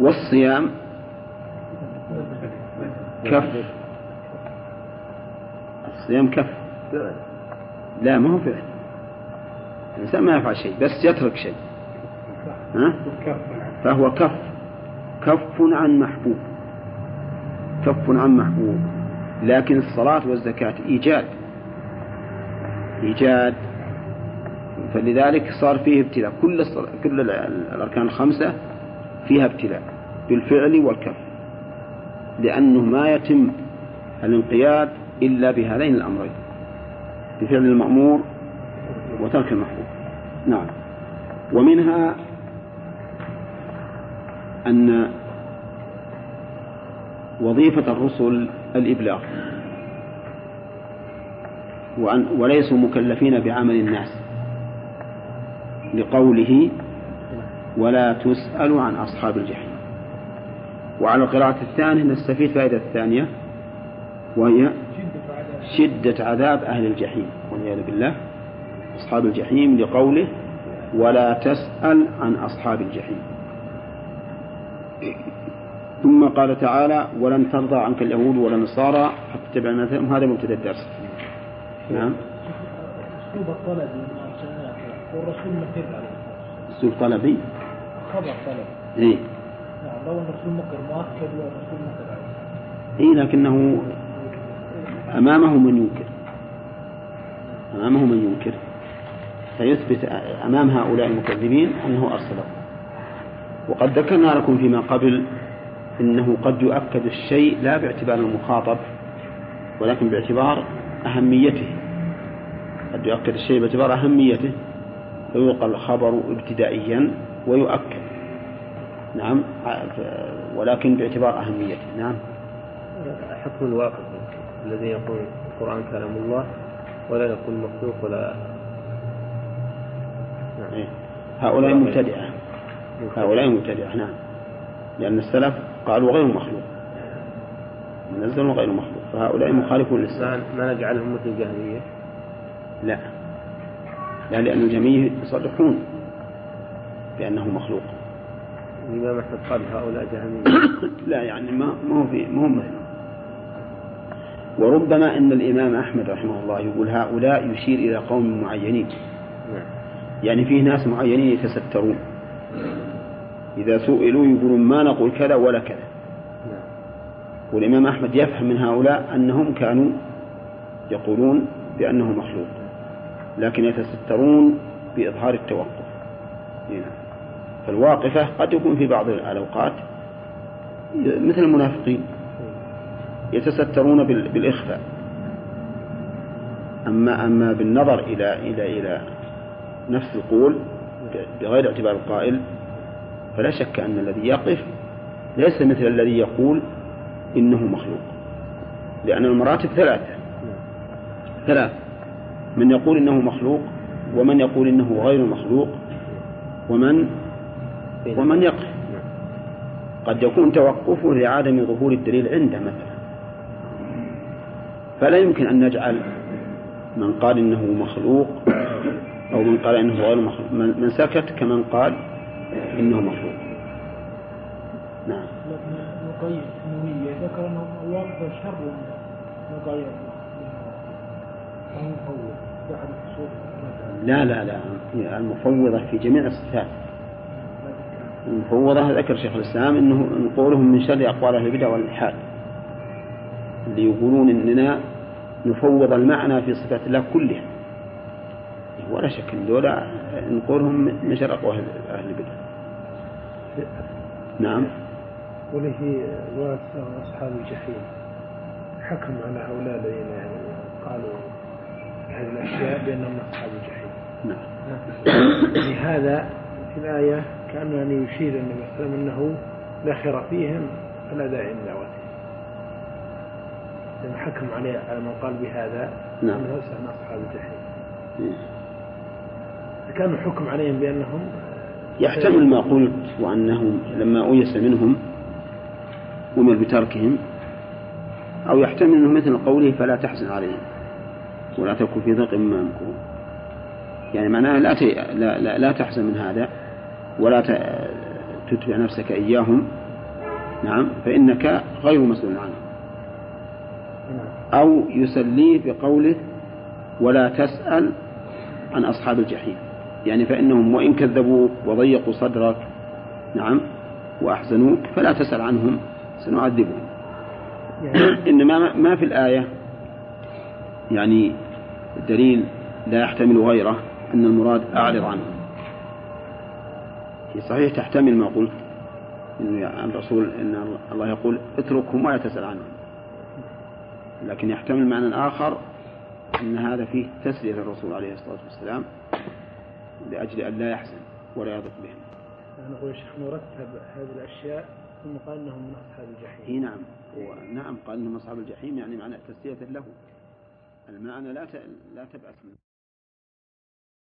Speaker 2: والصيام كف. الصيام كف. لا ما هو فعل. الإنسان ما يفعل شيء بس يترك شيء. ها؟ فهو كف. كف عن محبوب. كف عن محبوب. لكن الصلاة والزكاة إيجاد. إيجاد. فلذلك صار فيه ابتلاء. كل الصلاة كل الأركان الخمسة فيها ابتلاء بالفعل والكف لأنه ما يتم الانقياد إلا بهذين الأمرين بفعل المأمور وترك المحبوب نعم. ومنها أن وظيفة الرسل الإبلاغ وليسوا مكلفين بعمل الناس. لقوله ولا تسأل عن أصحاب الجحيم. وعلى القراءة الثانية نستفيد فائدة الثانية وهي شدة عذاب أهل الجحيم والعياذ بالله أصحاب الجحيم لقوله ولا تسأل عن أصحاب الجحيم. ثم قال تعالى ولن ترضى عنك اليهود ولا النصارى حتى تتبع مثلهم هذا مبتدأ الدرس. نعم.
Speaker 5: اسلوب الطلب. والرسول مقر عليه.
Speaker 2: اسلوب طلبي
Speaker 5: خبر طلب
Speaker 2: اي
Speaker 5: نعم لو ان الرسول مقر مؤكد والرسول مقر عليه.
Speaker 2: اي لكنه أمامه من ينكر. أمامه من ينكر. فيثبت أمام هؤلاء المكذبين أنه أرسله. وقد ذكرنا لكم فيما قبل إنه قد يؤكد الشيء لا باعتبار المخاطب ولكن باعتبار أهميته. قد يؤكد الشيء باعتبار أهميته. فيلقى الخبر ابتدائيا ويؤكد. نعم ولكن باعتبار أهميته نعم.
Speaker 1: حكم الواقف الذي يقول القرآن كلام الله ولا يقول مخلوق ولا نعم.
Speaker 2: إيه. هؤلاء مبتدعة هؤلاء مبتدعة نعم. لأن السلف قالوا غير مخلوق. منزل غير مخلوق. فهؤلاء مخالفون للسلف.
Speaker 1: ما ما نجعلهم مثل الجهمية
Speaker 2: لا. لا لأن الجميع يصرحون بأنه مخلوق.
Speaker 1: الإمام أحمد قال هؤلاء جهمية
Speaker 2: لا يعني ما ما هو في ما هو مثله وربما أن الإمام أحمد رحمه الله يقول هؤلاء يشير إلى قوم معينين.
Speaker 1: نعم.
Speaker 2: يعني فيه ناس معينين يتسترون. إذا سئلوا يقولون ما نقول كذا ولا كذا.
Speaker 1: نعم.
Speaker 2: والإمام أحمد يفهم من هؤلاء أنهم كانوا يقولون بأنه مخلوق. لكن يتسترون بإظهار التوقف. فالواقفة قد يكون في بعض الأوقات مثل المنافقين. يتسترون بال- بالإخفاء. أما أما بالنظر إلى إلى إلى نفس القول بغير اعتبار القائل فلا شك أن الذي يقف ليس مثل الذي يقول إنه مخلوق. لأن المراتب ثلاثة. ثلاث من يقول إنه مخلوق ومن يقول إنه غير مخلوق ومن ومن يقف. قد يكون توقفه لعدم ظهور الدليل عنده مثلا. فلا يمكن أن نجعل من قال إنه مخلوق أو من قال إنه غير مخلوق. من سكت كمن قال إنه مخلوق. نعم.
Speaker 5: النووية ذكر شر من نقيم فهم هو في أحد الفصول
Speaker 2: لا لا لا المفوضة في جميع الصفات. المفوضة ذكر شيخ الإسلام أنه قولهم من شر أقوال أهل البدع والإلحاد. اللي يقولون إننا نفوض المعنى في صفات الله كلها. ولا شك أن دولة إن قولهم من شر أقوال أهل البدع. نعم.
Speaker 6: وله واسع أصحاب الجحيم حكم على هؤلاء الذين قالوا هذه الأشياء بأنهم أصحاب الجحيم.
Speaker 2: نعم.
Speaker 6: يعني هذا في الآية كأنه يعني يشير النبي صلى الله عليه وسلم أنه لا خير فيهم فلا داعي لدعوتهم لأن حكم عليه على من قال بهذا
Speaker 2: نعم.
Speaker 6: أنه ليس من أصحاب الجحيم. كانوا حكم عليهم بأنهم
Speaker 2: يحتمل ما قلت وأنهم لما أيس منهم أمر بتركهم أو يحتمل أنه مثل قوله فلا تحزن عليهم. ولا تكن في ضيق مما يمكرون يعني معناها لا. لا, لا, لا تحزن من هذا ولا ت... تتبع نفسك إياهم. نعم فإنك غير مسؤول عنهم أو يسليه بقوله ولا تسأل عن أصحاب الجحيم. يعني فإنهم وإن كذبوك وضيقوا صدرك نعم وأحزنوك فلا تسأل عنهم سنعذبهم.
Speaker 6: يعني
Speaker 2: إنما ما في الآية يعني دليل لا يحتمل غيره أن المراد أعرض عنهم هي صحيح تحتمل ما قلت إن الرسول إن الله يقول اتركهم ولا تسأل عنهم لكن يحتمل معنى آخر أن هذا فيه تسلية للرسول عليه الصلاة والسلام لأجل أن لا يحزن ولا يضق بهم
Speaker 6: أنا أقول الشيخ مرتب هذه الأشياء ثم قال أنهم من أصحاب الجحيم.
Speaker 2: نعم نعم قال انهم أصحاب الجحيم يعني معنى تسلية له. المعنى لا. لا تبعث منه